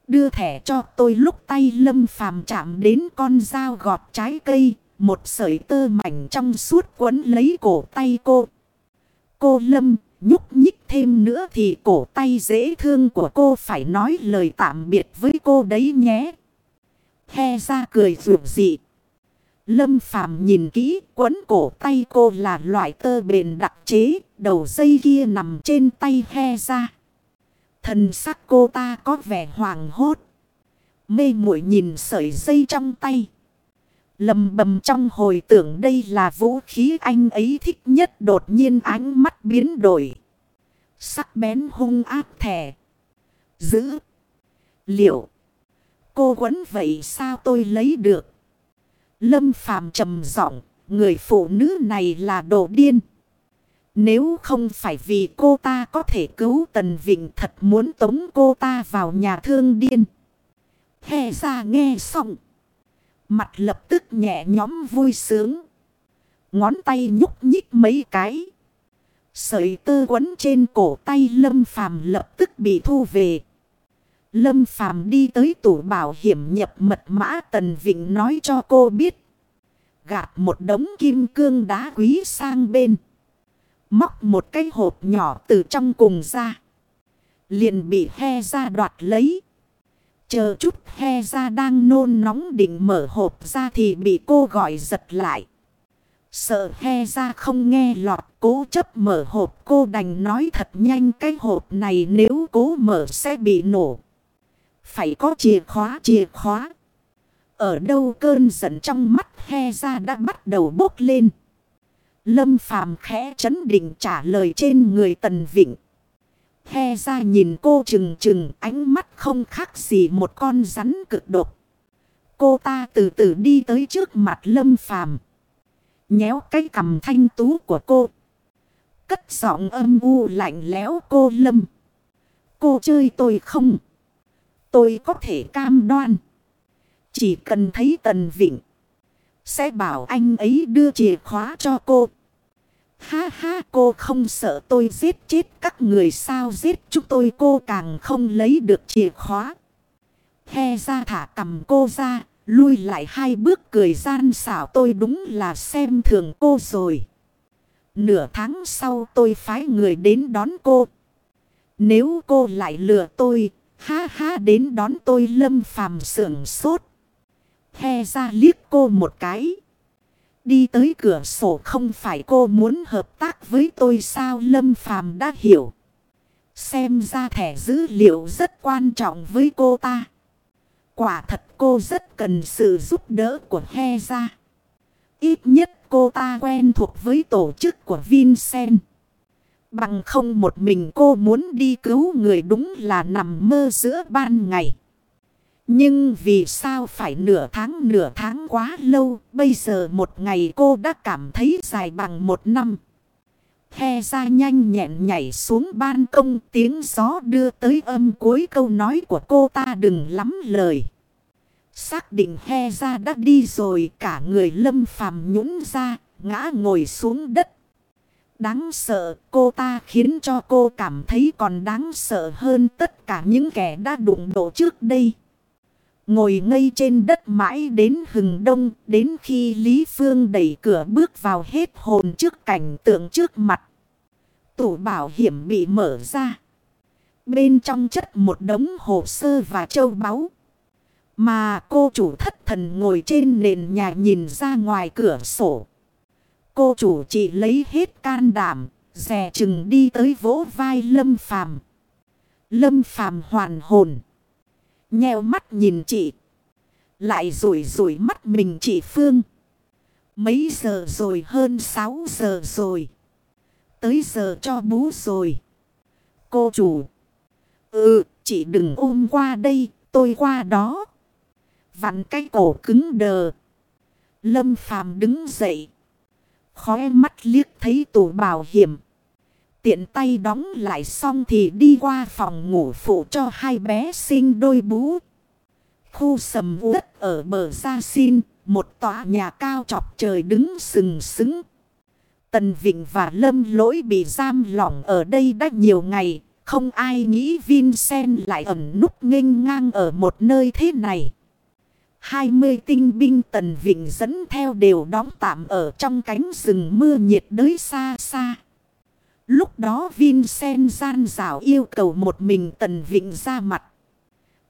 Đưa thẻ cho tôi lúc tay lâm phàm chạm đến con dao gọt trái cây. Một sợi tơ mảnh trong suốt quấn lấy cổ tay cô. Cô lâm nhúc nhích thêm nữa thì cổ tay dễ thương của cô phải nói lời tạm biệt với cô đấy nhé. He ra cười rượu dị. Lâm Phàm nhìn kỹ quấn cổ tay cô là loại tơ bền đặc chế, đầu dây kia nằm trên tay he ra. Thần sắc cô ta có vẻ hoàng hốt. Mê muội nhìn sợi dây trong tay. Lầm bầm trong hồi tưởng đây là vũ khí anh ấy thích nhất đột nhiên ánh mắt biến đổi. Sắc bén hung áp thẻ. Giữ. Liệu. Cô quấn vậy sao tôi lấy được? Lâm phàm trầm giọng, Người phụ nữ này là đồ điên. Nếu không phải vì cô ta có thể cứu Tần Vịnh thật muốn tống cô ta vào nhà thương điên. Hè ra nghe xong. Mặt lập tức nhẹ nhóm vui sướng. Ngón tay nhúc nhích mấy cái. Sợi tơ quấn trên cổ tay Lâm Phàm lập tức bị thu về. Lâm Phàm đi tới tủ bảo hiểm nhập mật mã Tần Vịnh nói cho cô biết. Gạt một đống kim cương đá quý sang bên. Móc một cái hộp nhỏ từ trong cùng ra. Liền bị he ra đoạt lấy. Chờ chút he ra đang nôn nóng định mở hộp ra thì bị cô gọi giật lại. Sợ he ra không nghe lọt, cố chấp mở hộp cô đành nói thật nhanh, cái hộp này nếu cố mở sẽ bị nổ. Phải có chìa khóa chìa khóa. Ở đâu cơn giận trong mắt he ra đã bắt đầu bốc lên. Lâm phàm khẽ chấn định trả lời trên người tần vịnh. He ra nhìn cô chừng chừng ánh mắt không khác gì một con rắn cực độc. Cô ta từ từ đi tới trước mặt lâm phàm. Nhéo cái cầm thanh tú của cô. Cất giọng âm u lạnh lẽo, cô lâm. Cô chơi tôi không? Tôi có thể cam đoan. Chỉ cần thấy Tần Vịnh. Sẽ bảo anh ấy đưa chìa khóa cho cô. Ha ha cô không sợ tôi giết chết các người sao giết chúng tôi cô càng không lấy được chìa khóa. He ra thả cầm cô ra, lui lại hai bước cười gian xảo tôi đúng là xem thường cô rồi. Nửa tháng sau tôi phái người đến đón cô. Nếu cô lại lừa tôi, ha ha đến đón tôi lâm phàm sưởng sốt. He ra liếc cô một cái. Đi tới cửa sổ không phải cô muốn hợp tác với tôi sao Lâm Phàm đã hiểu. Xem ra thẻ dữ liệu rất quan trọng với cô ta. Quả thật cô rất cần sự giúp đỡ của He ra. Ít nhất cô ta quen thuộc với tổ chức của Vincent. Bằng không một mình cô muốn đi cứu người đúng là nằm mơ giữa ban ngày. Nhưng vì sao phải nửa tháng nửa tháng quá lâu, bây giờ một ngày cô đã cảm thấy dài bằng một năm. He ra nhanh nhẹn nhảy xuống ban công tiếng gió đưa tới âm cuối câu nói của cô ta đừng lắm lời. Xác định he ra đã đi rồi cả người lâm phàm nhũng ra, ngã ngồi xuống đất. Đáng sợ cô ta khiến cho cô cảm thấy còn đáng sợ hơn tất cả những kẻ đã đụng độ trước đây. Ngồi ngây trên đất mãi đến hừng đông, đến khi Lý Phương đẩy cửa bước vào hết hồn trước cảnh tượng trước mặt. Tủ bảo hiểm bị mở ra. Bên trong chất một đống hồ sơ và châu báu. Mà cô chủ thất thần ngồi trên nền nhà nhìn ra ngoài cửa sổ. Cô chủ chỉ lấy hết can đảm, dè chừng đi tới vỗ vai Lâm Phàm. Lâm Phàm hoàn hồn. Nheo mắt nhìn chị. Lại rủi rủi mắt mình chị Phương. Mấy giờ rồi hơn 6 giờ rồi. Tới giờ cho bú rồi. Cô chủ. Ừ, chị đừng ôm qua đây, tôi qua đó. Vặn cái cổ cứng đờ. Lâm phàm đứng dậy. Khóe mắt liếc thấy tủ bảo hiểm. Tiện tay đóng lại xong thì đi qua phòng ngủ phụ cho hai bé sinh đôi bú. Khu sầm đất ở bờ Gia Xin, một tòa nhà cao chọc trời đứng sừng sững. Tần Vịnh và Lâm Lỗi bị giam lỏng ở đây đã nhiều ngày. Không ai nghĩ Vincent lại ẩn núp nghênh ngang ở một nơi thế này. 20 tinh binh Tần Vịnh dẫn theo đều đóng tạm ở trong cánh rừng mưa nhiệt đới xa xa. Lúc đó Vincent gian rào yêu cầu một mình Tần Vịnh ra mặt.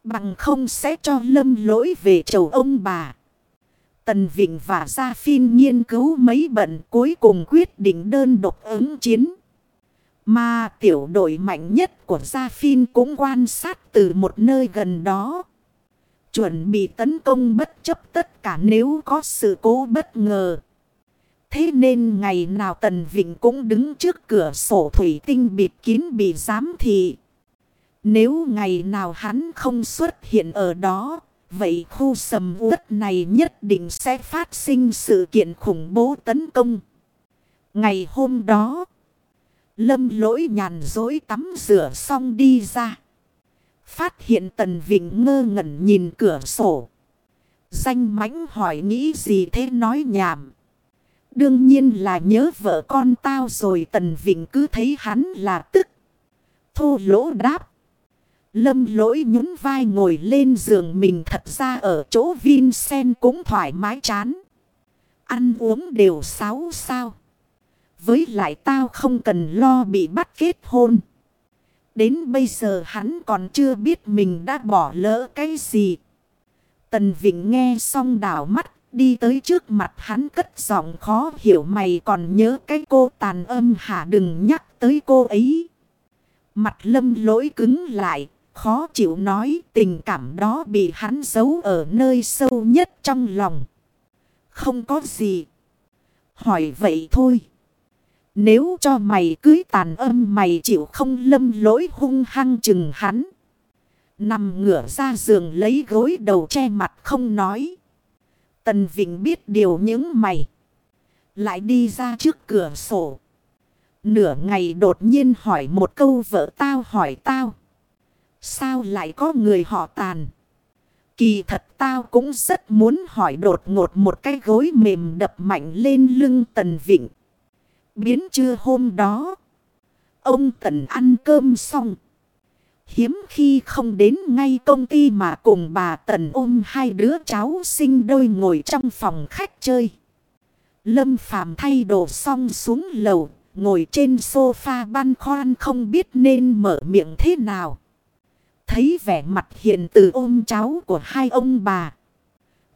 Bằng không sẽ cho lâm lỗi về chầu ông bà. Tần Vịnh và Gia Phin nghiên cứu mấy bận cuối cùng quyết định đơn độc ứng chiến. Mà tiểu đội mạnh nhất của Gia Phin cũng quan sát từ một nơi gần đó. Chuẩn bị tấn công bất chấp tất cả nếu có sự cố bất ngờ. Thế nên ngày nào Tần Vịnh cũng đứng trước cửa sổ thủy tinh bịt kín bị giám thị. Nếu ngày nào hắn không xuất hiện ở đó, vậy khu sầm uất này nhất định sẽ phát sinh sự kiện khủng bố tấn công. Ngày hôm đó, lâm lỗi nhàn dối tắm rửa xong đi ra. Phát hiện Tần Vịnh ngơ ngẩn nhìn cửa sổ. Danh mãnh hỏi nghĩ gì thế nói nhảm. Đương nhiên là nhớ vợ con tao rồi Tần Vịnh cứ thấy hắn là tức. Thô lỗ đáp. Lâm lỗi nhún vai ngồi lên giường mình thật ra ở chỗ Vincent cũng thoải mái chán. Ăn uống đều sáu sao. Với lại tao không cần lo bị bắt kết hôn. Đến bây giờ hắn còn chưa biết mình đã bỏ lỡ cái gì. Tần Vịnh nghe xong đảo mắt đi tới trước mặt hắn cất giọng khó hiểu mày còn nhớ cái cô tàn âm hả đừng nhắc tới cô ấy. Mặt lâm lỗi cứng lại, khó chịu nói tình cảm đó bị hắn giấu ở nơi sâu nhất trong lòng. Không có gì. Hỏi vậy thôi. Nếu cho mày cưới tàn âm mày chịu không lâm lỗi hung hăng chừng hắn. Nằm ngửa ra giường lấy gối đầu che mặt không nói. Tần Vịnh biết điều những mày. Lại đi ra trước cửa sổ. Nửa ngày đột nhiên hỏi một câu vợ tao hỏi tao. Sao lại có người họ tàn? Kỳ thật tao cũng rất muốn hỏi đột ngột một cái gối mềm đập mạnh lên lưng Tần Vịnh. Biến trưa hôm đó. Ông Tần ăn cơm xong. Hiếm khi không đến ngay công ty mà cùng bà Tần ôm hai đứa cháu sinh đôi ngồi trong phòng khách chơi. Lâm Phàm thay đồ xong xuống lầu, ngồi trên sofa băn khoăn không biết nên mở miệng thế nào. Thấy vẻ mặt hiện từ ôm cháu của hai ông bà.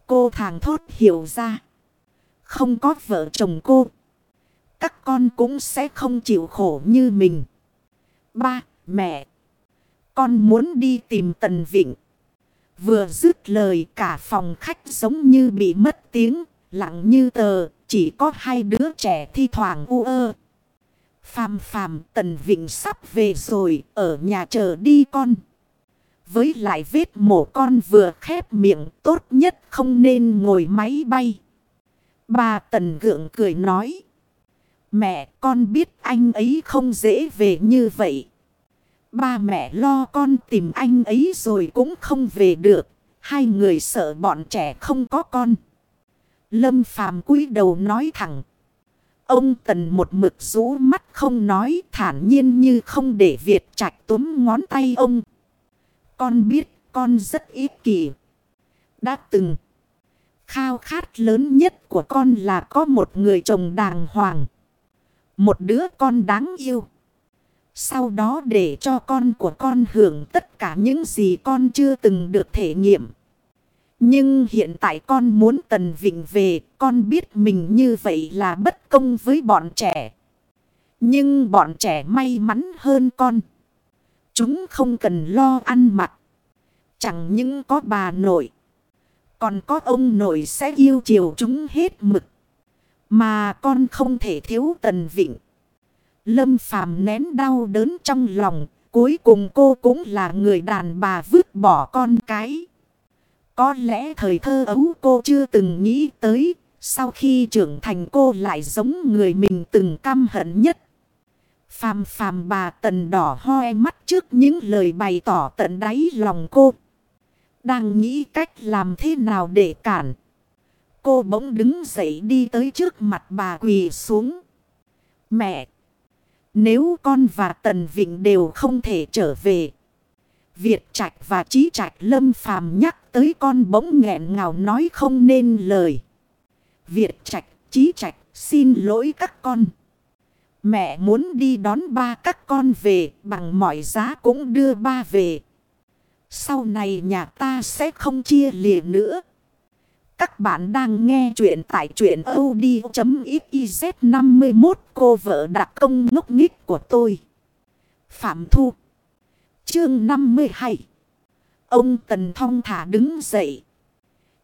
Cô thàng thốt hiểu ra. Không có vợ chồng cô. Các con cũng sẽ không chịu khổ như mình. Ba, mẹ. Con muốn đi tìm Tần Vịnh. Vừa dứt lời, cả phòng khách giống như bị mất tiếng. Lặng như tờ. Chỉ có hai đứa trẻ thi thoảng u ơ. Phàm phàm, Tần Vịnh sắp về rồi. Ở nhà chờ đi con. Với lại vết mổ con vừa khép miệng, tốt nhất không nên ngồi máy bay. Bà Tần Gượng cười nói. Mẹ, con biết anh ấy không dễ về như vậy. Ba mẹ lo con tìm anh ấy rồi cũng không về được. Hai người sợ bọn trẻ không có con. Lâm phàm cúi đầu nói thẳng. Ông Tần một mực rũ mắt không nói, thản nhiên như không để Việt trạch túm ngón tay ông. Con biết, con rất ít kỷ. Đã từng. Khao khát lớn nhất của con là có một người chồng đàng hoàng. Một đứa con đáng yêu. Sau đó để cho con của con hưởng tất cả những gì con chưa từng được thể nghiệm. Nhưng hiện tại con muốn Tần Vịnh về, con biết mình như vậy là bất công với bọn trẻ. Nhưng bọn trẻ may mắn hơn con. Chúng không cần lo ăn mặc. Chẳng những có bà nội. Còn có ông nội sẽ yêu chiều chúng hết mực. Mà con không thể thiếu Tần Vịnh. Lâm Phàm nén đau đớn trong lòng. Cuối cùng cô cũng là người đàn bà vứt bỏ con cái. Có lẽ thời thơ ấu cô chưa từng nghĩ tới. Sau khi trưởng thành cô lại giống người mình từng căm hận nhất. Phàm phàm bà tần đỏ hoe mắt trước những lời bày tỏ tận đáy lòng cô. Đang nghĩ cách làm thế nào để cản. Cô bỗng đứng dậy đi tới trước mặt bà quỳ xuống. Mẹ! Nếu con và Tần Vịnh đều không thể trở về. Việt Trạch và Trí Trạch Lâm Phàm nhắc tới con bỗng nghẹn ngào nói không nên lời. Việt Trạch, Trí Trạch, xin lỗi các con. Mẹ muốn đi đón ba các con về, bằng mọi giá cũng đưa ba về. Sau này nhà ta sẽ không chia lìa nữa. Các bạn đang nghe chuyện tại chuyện od.xyz 51 cô vợ đặc công ngốc nghích của tôi. Phạm Thu Chương 52 Ông Tần Thong thả đứng dậy.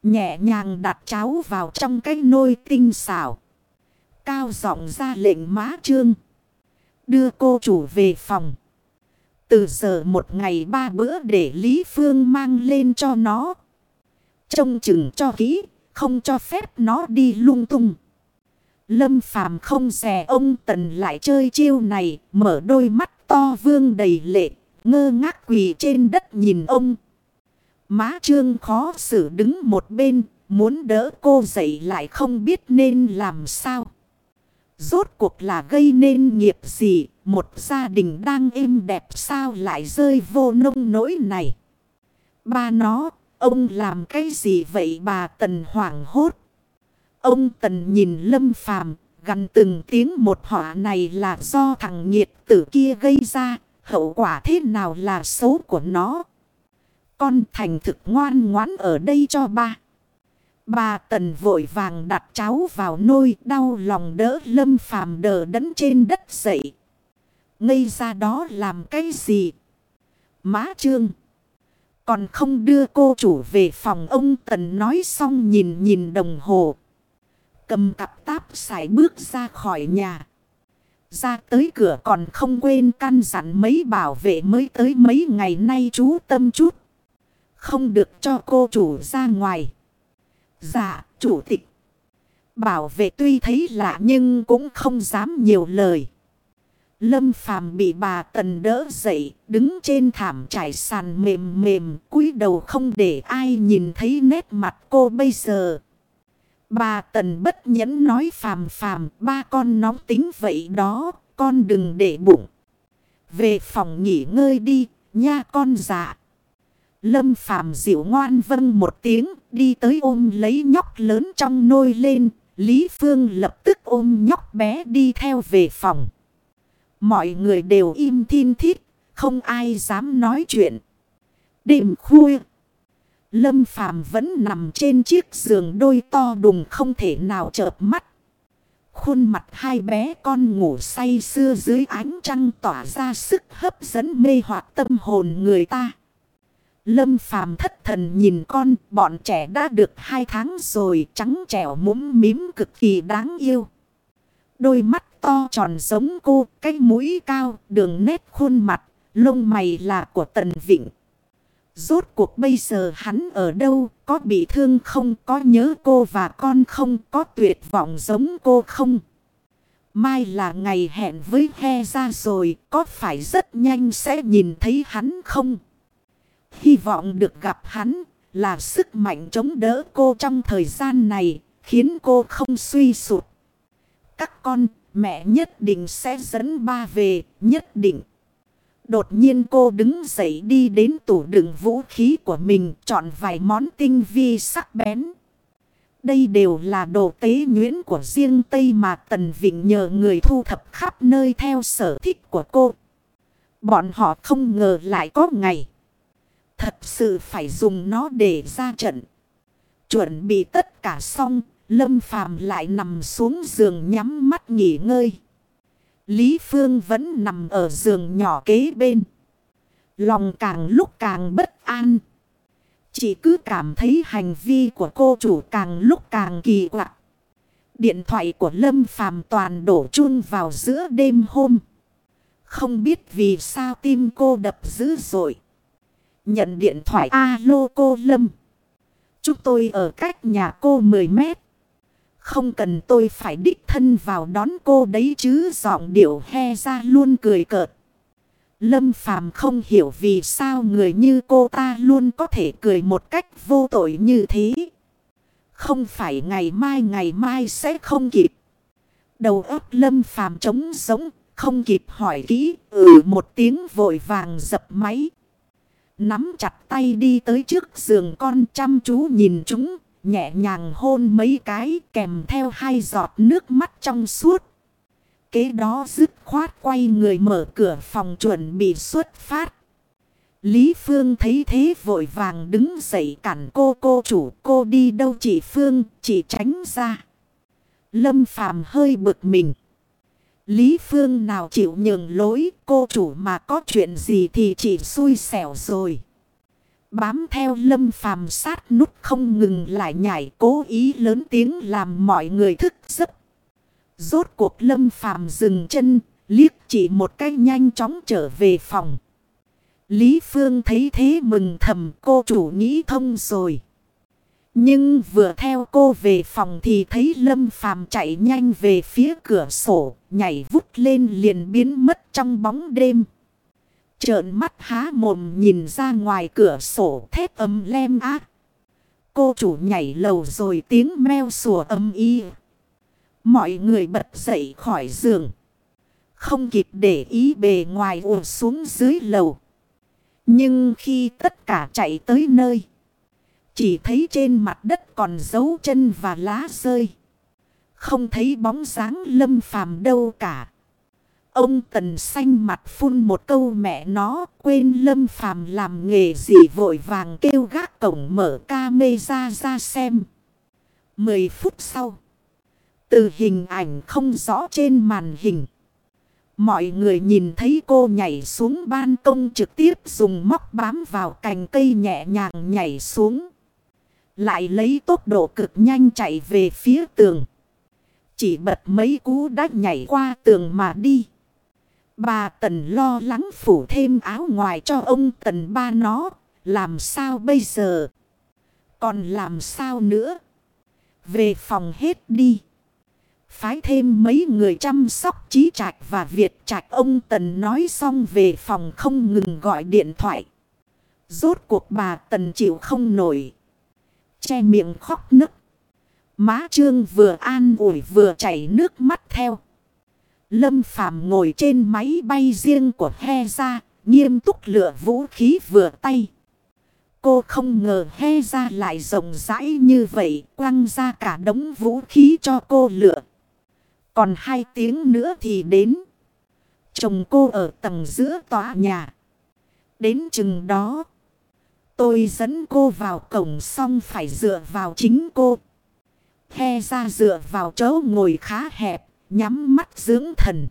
Nhẹ nhàng đặt cháo vào trong cái nôi tinh xảo. Cao giọng ra lệnh má trương. Đưa cô chủ về phòng. Từ giờ một ngày ba bữa để Lý Phương mang lên cho nó. Trông chừng cho kỹ, không cho phép nó đi lung tung. Lâm Phàm không rè ông Tần lại chơi chiêu này, mở đôi mắt to vương đầy lệ, ngơ ngác quỳ trên đất nhìn ông. Má trương khó xử đứng một bên, muốn đỡ cô dậy lại không biết nên làm sao. Rốt cuộc là gây nên nghiệp gì, một gia đình đang êm đẹp sao lại rơi vô nông nỗi này. Ba nó, ông làm cái gì vậy bà Tần hoảng hốt. Ông Tần nhìn Lâm Phàm gần từng tiếng một họa này là do thằng nhiệt tử kia gây ra, hậu quả thế nào là xấu của nó. Con thành thực ngoan ngoãn ở đây cho ba. Bà Tần vội vàng đặt cháu vào nôi đau lòng đỡ lâm phàm đờ đẫn trên đất dậy. Ngây ra đó làm cái gì? Má trương. Còn không đưa cô chủ về phòng ông Tần nói xong nhìn nhìn đồng hồ. Cầm cặp táp xài bước ra khỏi nhà. Ra tới cửa còn không quên căn dặn mấy bảo vệ mới tới mấy ngày nay chú tâm chút. Không được cho cô chủ ra ngoài. Dạ, chủ tịch. Bảo vệ tuy thấy lạ nhưng cũng không dám nhiều lời. Lâm phàm bị bà tần đỡ dậy, đứng trên thảm trải sàn mềm mềm, cúi đầu không để ai nhìn thấy nét mặt cô bây giờ. Bà tần bất nhẫn nói phàm phàm, ba con nóng tính vậy đó, con đừng để bụng. Về phòng nghỉ ngơi đi, nha con dạ. Lâm phàm dịu ngoan vâng một tiếng, đi tới ôm lấy nhóc lớn trong nôi lên. Lý Phương lập tức ôm nhóc bé đi theo về phòng. Mọi người đều im thiên thiết, không ai dám nói chuyện. Đêm khuya. Lâm Phàm vẫn nằm trên chiếc giường đôi to đùng không thể nào chợp mắt. Khuôn mặt hai bé con ngủ say sưa dưới ánh trăng tỏa ra sức hấp dẫn mê hoặc tâm hồn người ta. Lâm Phàm thất thần nhìn con, bọn trẻ đã được hai tháng rồi, trắng trẻo mũm mím cực kỳ đáng yêu. Đôi mắt to tròn giống cô, cái mũi cao, đường nét khuôn mặt, lông mày là của Tần Vịnh. Rốt cuộc bây giờ hắn ở đâu, có bị thương không, có nhớ cô và con không, có tuyệt vọng giống cô không? Mai là ngày hẹn với he ra rồi, có phải rất nhanh sẽ nhìn thấy hắn không? Hy vọng được gặp hắn là sức mạnh chống đỡ cô trong thời gian này, khiến cô không suy sụt. Các con, mẹ nhất định sẽ dẫn ba về, nhất định. Đột nhiên cô đứng dậy đi đến tủ đựng vũ khí của mình, chọn vài món tinh vi sắc bén. Đây đều là đồ tế nhuyễn của riêng Tây mà Tần Vịnh nhờ người thu thập khắp nơi theo sở thích của cô. Bọn họ không ngờ lại có ngày. Thật sự phải dùng nó để ra trận. Chuẩn bị tất cả xong, Lâm Phàm lại nằm xuống giường nhắm mắt nghỉ ngơi. Lý Phương vẫn nằm ở giường nhỏ kế bên. Lòng càng lúc càng bất an. Chỉ cứ cảm thấy hành vi của cô chủ càng lúc càng kỳ quặc. Điện thoại của Lâm Phàm toàn đổ chun vào giữa đêm hôm. Không biết vì sao tim cô đập dữ dội. Nhận điện thoại, alo, cô Lâm. Chúng tôi ở cách nhà cô 10 mét. Không cần tôi phải đích thân vào đón cô đấy chứ giọng điệu he ra luôn cười cợt. Lâm Phàm không hiểu vì sao người như cô ta luôn có thể cười một cách vô tội như thế. Không phải ngày mai ngày mai sẽ không kịp. Đầu óc Lâm Phàm trống giống, không kịp hỏi kỹ, ừ một tiếng vội vàng dập máy. Nắm chặt tay đi tới trước giường con chăm chú nhìn chúng, nhẹ nhàng hôn mấy cái kèm theo hai giọt nước mắt trong suốt. Kế đó dứt khoát quay người mở cửa phòng chuẩn bị xuất phát. Lý Phương thấy thế vội vàng đứng dậy cản cô cô chủ, cô đi đâu chị Phương chỉ tránh ra. Lâm Phàm hơi bực mình. Lý Phương nào chịu nhường lối cô chủ mà có chuyện gì thì chỉ xui xẻo rồi. Bám theo lâm phàm sát nút không ngừng lại nhảy cố ý lớn tiếng làm mọi người thức giấc. Rốt cuộc lâm phàm dừng chân, liếc chỉ một cái nhanh chóng trở về phòng. Lý Phương thấy thế mừng thầm cô chủ nghĩ thông rồi. Nhưng vừa theo cô về phòng thì thấy Lâm Phàm chạy nhanh về phía cửa sổ, nhảy vút lên liền biến mất trong bóng đêm. Trợn mắt há mồm nhìn ra ngoài cửa sổ thét ấm lem ác. Cô chủ nhảy lầu rồi tiếng meo sủa âm y. Mọi người bật dậy khỏi giường. Không kịp để ý bề ngoài ùa xuống dưới lầu. Nhưng khi tất cả chạy tới nơi. Chỉ thấy trên mặt đất còn dấu chân và lá rơi. Không thấy bóng dáng lâm phàm đâu cả. Ông Tần xanh mặt phun một câu mẹ nó, quên lâm phàm làm nghề gì vội vàng kêu gác cổng mở ca mê ra ra xem. Mười phút sau. Từ hình ảnh không rõ trên màn hình. Mọi người nhìn thấy cô nhảy xuống ban công trực tiếp dùng móc bám vào cành cây nhẹ nhàng nhảy xuống. Lại lấy tốc độ cực nhanh chạy về phía tường. Chỉ bật mấy cú đách nhảy qua tường mà đi. Bà Tần lo lắng phủ thêm áo ngoài cho ông Tần ba nó. Làm sao bây giờ? Còn làm sao nữa? Về phòng hết đi. Phái thêm mấy người chăm sóc trí trạch và Việt trạch ông Tần nói xong về phòng không ngừng gọi điện thoại. Rốt cuộc bà Tần chịu không nổi. Che miệng khóc nức. Má trương vừa an ủi vừa chảy nước mắt theo. Lâm Phàm ngồi trên máy bay riêng của he ra, nghiêm túc lựa vũ khí vừa tay. Cô không ngờ he ra lại rộng rãi như vậy, quăng ra cả đống vũ khí cho cô lựa. Còn hai tiếng nữa thì đến. Chồng cô ở tầng giữa tòa nhà. Đến chừng đó. Tôi dẫn cô vào cổng xong phải dựa vào chính cô. He ra dựa vào chỗ ngồi khá hẹp, nhắm mắt dưỡng thần.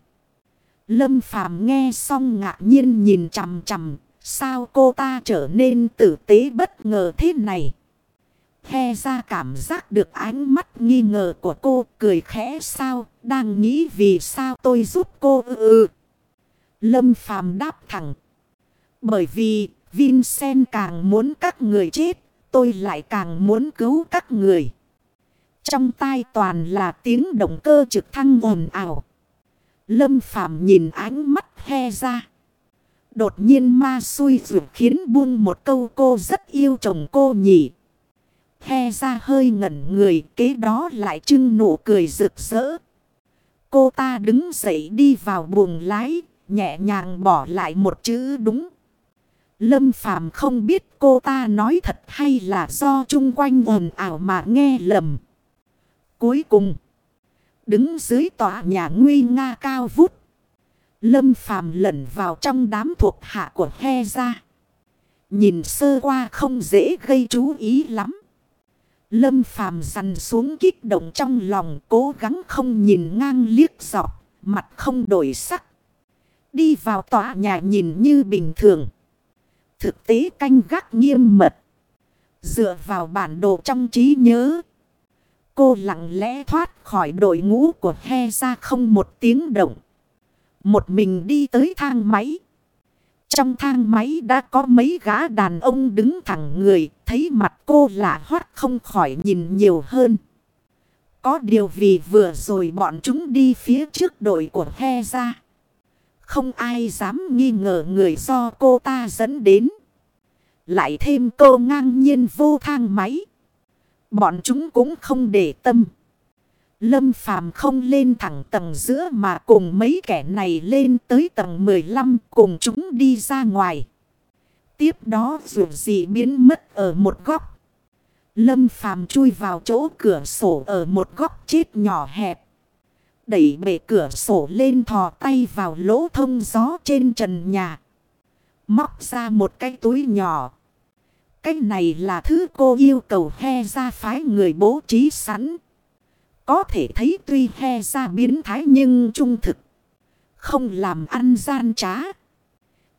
Lâm Phàm nghe xong ngạc nhiên nhìn chằm chằm, sao cô ta trở nên tử tế bất ngờ thế này. He ra cảm giác được ánh mắt nghi ngờ của cô cười khẽ sao, đang nghĩ vì sao tôi giúp cô ư ừ. Lâm Phàm đáp thẳng. Bởi vì Vincent càng muốn các người chết, tôi lại càng muốn cứu các người. Trong tai toàn là tiếng động cơ trực thăng ồn ào. Lâm Phàm nhìn ánh mắt he ra. Đột nhiên ma xui rượu khiến buông một câu cô rất yêu chồng cô nhỉ. He ra hơi ngẩn người kế đó lại trưng nụ cười rực rỡ. Cô ta đứng dậy đi vào buồng lái, nhẹ nhàng bỏ lại một chữ đúng. Lâm Phàm không biết cô ta nói thật hay là do chung quanh ồn ảo mà nghe lầm. Cuối cùng, đứng dưới tòa nhà nguy nga cao vút. Lâm Phàm lẩn vào trong đám thuộc hạ của he ra. Nhìn sơ qua không dễ gây chú ý lắm. Lâm Phàm dằn xuống kích động trong lòng cố gắng không nhìn ngang liếc dọc, mặt không đổi sắc. Đi vào tòa nhà nhìn như bình thường. Thực tế canh gác nghiêm mật. Dựa vào bản đồ trong trí nhớ. Cô lặng lẽ thoát khỏi đội ngũ của he ra không một tiếng động. Một mình đi tới thang máy. Trong thang máy đã có mấy gã đàn ông đứng thẳng người, thấy mặt cô lạ hoát không khỏi nhìn nhiều hơn. Có điều vì vừa rồi bọn chúng đi phía trước đội của he ra. Không ai dám nghi ngờ người do cô ta dẫn đến. Lại thêm cô ngang nhiên vô thang máy. Bọn chúng cũng không để tâm. Lâm Phàm không lên thẳng tầng giữa mà cùng mấy kẻ này lên tới tầng 15 cùng chúng đi ra ngoài. Tiếp đó dù gì biến mất ở một góc. Lâm Phàm chui vào chỗ cửa sổ ở một góc chết nhỏ hẹp. Đẩy bể cửa sổ lên thò tay vào lỗ thông gió trên trần nhà. Móc ra một cái túi nhỏ. Cái này là thứ cô yêu cầu he ra phái người bố trí sẵn. Có thể thấy tuy he ra biến thái nhưng trung thực. Không làm ăn gian trá.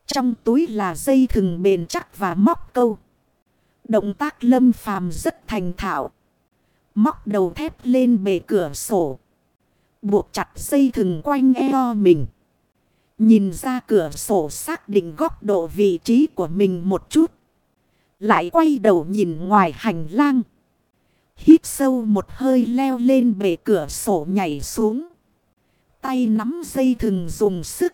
Trong túi là dây thừng bền chắc và móc câu. Động tác lâm phàm rất thành thạo. Móc đầu thép lên bề cửa sổ. Buộc chặt dây thừng quanh eo mình. Nhìn ra cửa sổ xác định góc độ vị trí của mình một chút. Lại quay đầu nhìn ngoài hành lang. Hít sâu một hơi leo lên bể cửa sổ nhảy xuống. Tay nắm dây thừng dùng sức.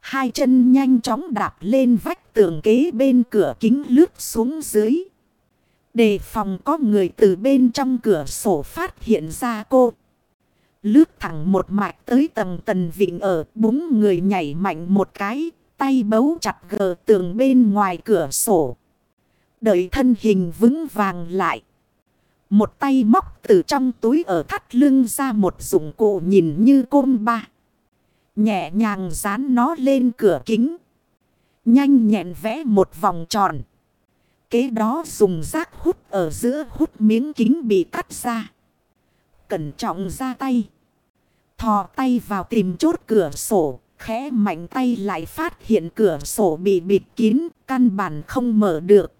Hai chân nhanh chóng đạp lên vách tường kế bên cửa kính lướt xuống dưới. Đề phòng có người từ bên trong cửa sổ phát hiện ra cô. Lướt thẳng một mạch tới tầng tần vịnh ở, búng người nhảy mạnh một cái. Tay bấu chặt gờ tường bên ngoài cửa sổ. Đợi thân hình vững vàng lại. Một tay móc từ trong túi ở thắt lưng ra một dụng cụ nhìn như côn ba. Nhẹ nhàng dán nó lên cửa kính. Nhanh nhẹn vẽ một vòng tròn. Kế đó dùng rác hút ở giữa hút miếng kính bị cắt ra. Cẩn trọng ra tay. Thò tay vào tìm chốt cửa sổ. khẽ mạnh tay lại phát hiện cửa sổ bị bịt kín, căn bản không mở được.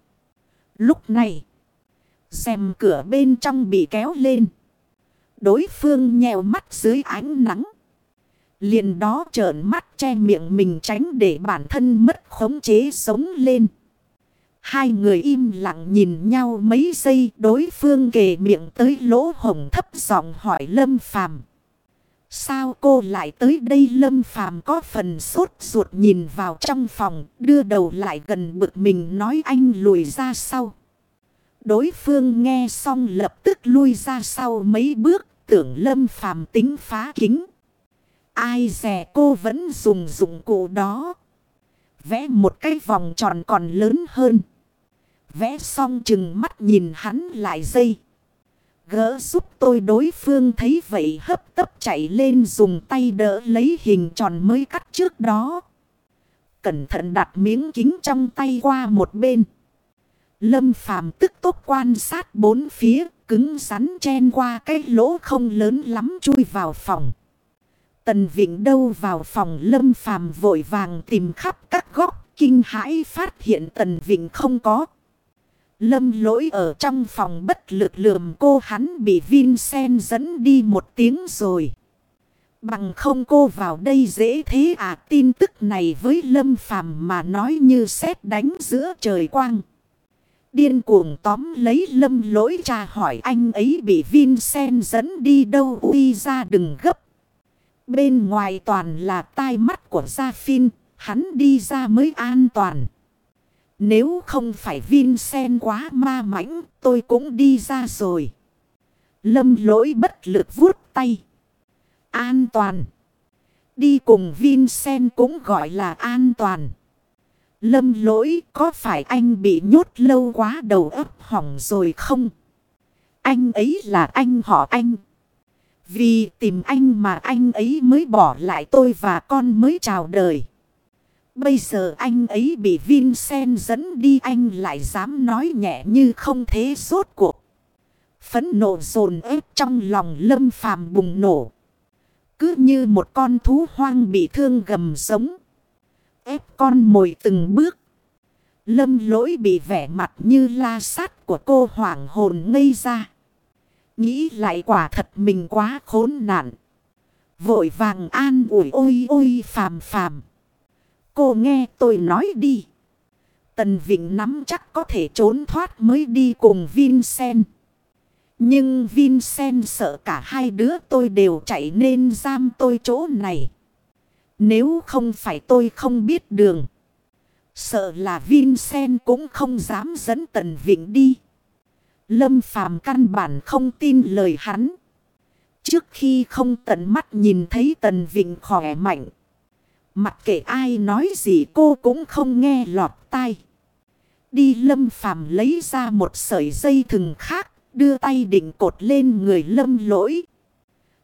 Lúc này, xem cửa bên trong bị kéo lên. Đối phương nhèo mắt dưới ánh nắng. Liền đó trợn mắt che miệng mình tránh để bản thân mất khống chế sống lên. Hai người im lặng nhìn nhau mấy giây đối phương kề miệng tới lỗ hồng thấp giọng hỏi Lâm Phàm Sao cô lại tới đây Lâm Phàm có phần sốt ruột nhìn vào trong phòng, đưa đầu lại gần bực mình nói anh lùi ra sau. Đối phương nghe xong lập tức lui ra sau mấy bước, tưởng Lâm Phàm tính phá kính. Ai dè cô vẫn dùng dụng cụ đó. Vẽ một cái vòng tròn còn lớn hơn. Vẽ xong chừng mắt nhìn hắn lại dây. Gỡ giúp tôi đối phương thấy vậy hấp tấp chạy lên dùng tay đỡ lấy hình tròn mới cắt trước đó. Cẩn thận đặt miếng kính trong tay qua một bên. Lâm phàm tức tốc quan sát bốn phía, cứng rắn chen qua cái lỗ không lớn lắm chui vào phòng. Tần Vịnh đâu vào phòng Lâm phàm vội vàng tìm khắp các góc, kinh hãi phát hiện Tần Vịnh không có. Lâm lỗi ở trong phòng bất lực lườm cô hắn bị Vincent dẫn đi một tiếng rồi. Bằng không cô vào đây dễ thế à tin tức này với Lâm Phàm mà nói như xét đánh giữa trời quang. Điên cuồng tóm lấy lâm lỗi tra hỏi anh ấy bị Vincent dẫn đi đâu uy ra đừng gấp. Bên ngoài toàn là tai mắt của Gia Phin, hắn đi ra mới an toàn. Nếu không phải Vincent quá ma mãnh, tôi cũng đi ra rồi. Lâm lỗi bất lực vuốt tay. An toàn. Đi cùng Vincent cũng gọi là an toàn. Lâm lỗi có phải anh bị nhốt lâu quá đầu ấp hỏng rồi không? Anh ấy là anh họ anh. Vì tìm anh mà anh ấy mới bỏ lại tôi và con mới chào đời. Bây giờ anh ấy bị Vincent dẫn đi, anh lại dám nói nhẹ như không thế, rốt cuộc. Phấn nộ dồn ép trong lòng lâm phàm bùng nổ. Cứ như một con thú hoang bị thương gầm giống ép con mồi từng bước. Lâm lỗi bị vẻ mặt như la sát của cô hoảng hồn ngây ra. Nghĩ lại quả thật mình quá khốn nạn. Vội vàng an ủi, ôi ôi, phàm phàm. Cô nghe tôi nói đi. Tần Vịnh nắm chắc có thể trốn thoát mới đi cùng Vincent. Nhưng Vincent sợ cả hai đứa tôi đều chạy nên giam tôi chỗ này. Nếu không phải tôi không biết đường. Sợ là Vincent cũng không dám dẫn Tần Vịnh đi. Lâm Phàm căn bản không tin lời hắn. Trước khi không tận mắt nhìn thấy Tần Vịnh khỏe mạnh. Mặc kệ ai nói gì cô cũng không nghe lọt tai. Đi Lâm Phàm lấy ra một sợi dây thừng khác. Đưa tay định cột lên người Lâm lỗi.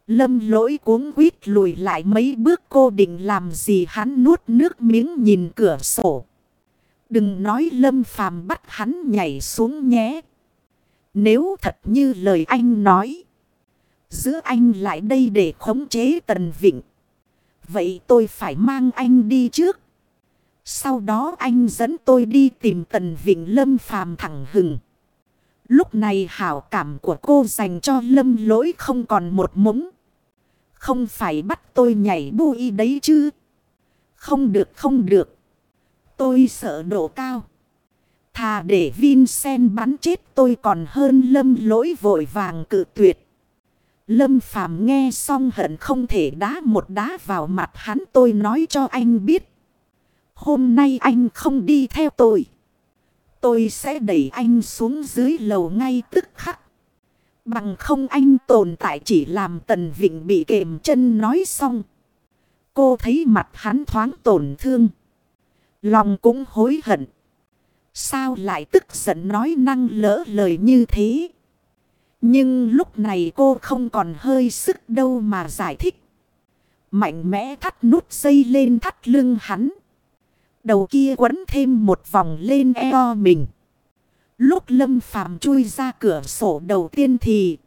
Lâm lỗi cuống quýt lùi lại mấy bước, cô định làm gì hắn nuốt nước miếng nhìn cửa sổ. Đừng nói lâm phàm bắt hắn nhảy xuống nhé. Nếu thật như lời anh nói. Giữa anh lại đây để khống chế Tần Vịnh. Vậy tôi phải mang anh đi trước. Sau đó anh dẫn tôi đi tìm Tần Vịnh Lâm Phàm thẳng hừng. Lúc này hảo cảm của cô dành cho lâm lỗi không còn một mống. Không phải bắt tôi nhảy bui đấy chứ. Không được không được. Tôi sợ độ cao. Thà để Vincent bắn chết tôi còn hơn lâm lỗi vội vàng cự tuyệt. Lâm Phàm nghe xong hận không thể đá một đá vào mặt hắn, tôi nói cho anh biết. Hôm nay anh không đi theo tôi. Tôi sẽ đẩy anh xuống dưới lầu ngay tức khắc. Bằng không anh tồn tại chỉ làm Tần Vịnh bị kềm chân nói xong. Cô thấy mặt hắn thoáng tổn thương. Lòng cũng hối hận. Sao lại tức giận nói năng lỡ lời như thế? Nhưng lúc này cô không còn hơi sức đâu mà giải thích. Mạnh mẽ thắt nút dây lên thắt lưng hắn. Đầu kia quấn thêm một vòng lên eo mình. Lúc Lâm Phàm chui ra cửa sổ đầu tiên thì,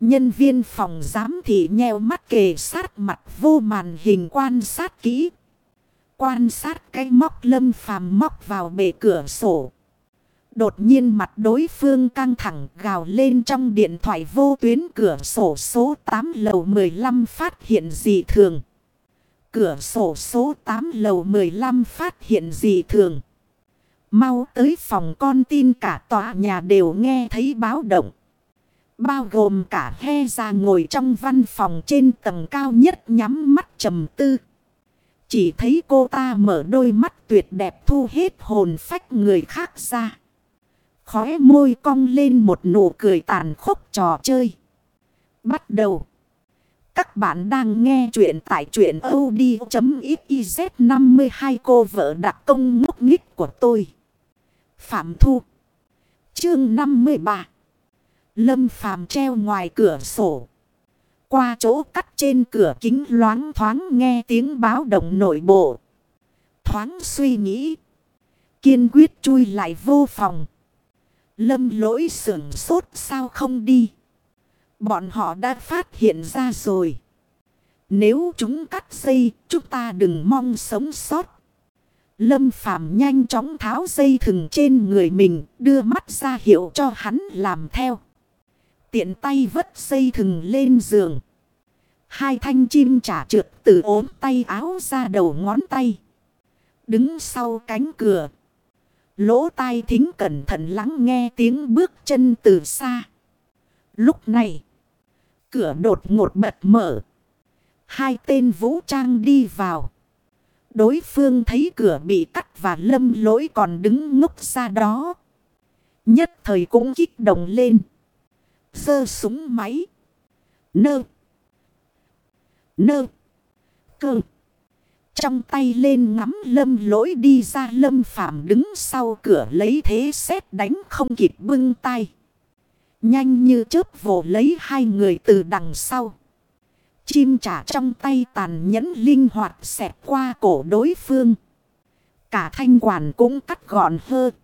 Nhân viên phòng giám thị nheo mắt kề sát mặt vô màn hình quan sát kỹ. Quan sát cái móc lâm phàm móc vào bể cửa sổ. Đột nhiên mặt đối phương căng thẳng gào lên trong điện thoại vô tuyến cửa sổ số 8 lầu 15 phát hiện dị thường. Cửa sổ số 8 lầu 15 phát hiện dị thường. Mau tới phòng con tin cả tòa nhà đều nghe thấy báo động. Bao gồm cả he ra ngồi trong văn phòng trên tầng cao nhất nhắm mắt trầm tư. Chỉ thấy cô ta mở đôi mắt tuyệt đẹp thu hết hồn phách người khác ra. Khóe môi cong lên một nụ cười tàn khốc trò chơi. Bắt đầu. Các bạn đang nghe chuyện tại chuyện od.xyz 52 cô vợ đặc công ngốc nghích của tôi. Phạm Thu. Chương 53. Lâm Phàm treo ngoài cửa sổ. Qua chỗ cắt trên cửa kính loáng thoáng nghe tiếng báo động nội bộ. Thoáng suy nghĩ. Kiên quyết chui lại vô phòng. Lâm lỗi sưởng sốt sao không đi. Bọn họ đã phát hiện ra rồi. Nếu chúng cắt dây, chúng ta đừng mong sống sót. Lâm Phàm nhanh chóng tháo dây thừng trên người mình, đưa mắt ra hiệu cho hắn làm theo. Tiện tay vất dây thừng lên giường. Hai thanh chim trả trượt từ ốm tay áo ra đầu ngón tay. Đứng sau cánh cửa. Lỗ tai thính cẩn thận lắng nghe tiếng bước chân từ xa. Lúc này, cửa đột ngột bật mở. Hai tên vũ trang đi vào. Đối phương thấy cửa bị cắt và lâm lỗi còn đứng ngốc ra đó. Nhất thời cũng kích động lên. Sơ súng máy. Nơ. Nơ. Cơ. Trong tay lên ngắm lâm lỗi đi ra lâm phạm đứng sau cửa lấy thế xét đánh không kịp bưng tay. Nhanh như chớp vồ lấy hai người từ đằng sau. Chim trả trong tay tàn nhẫn linh hoạt xẹt qua cổ đối phương. Cả thanh quản cũng cắt gọn hơn.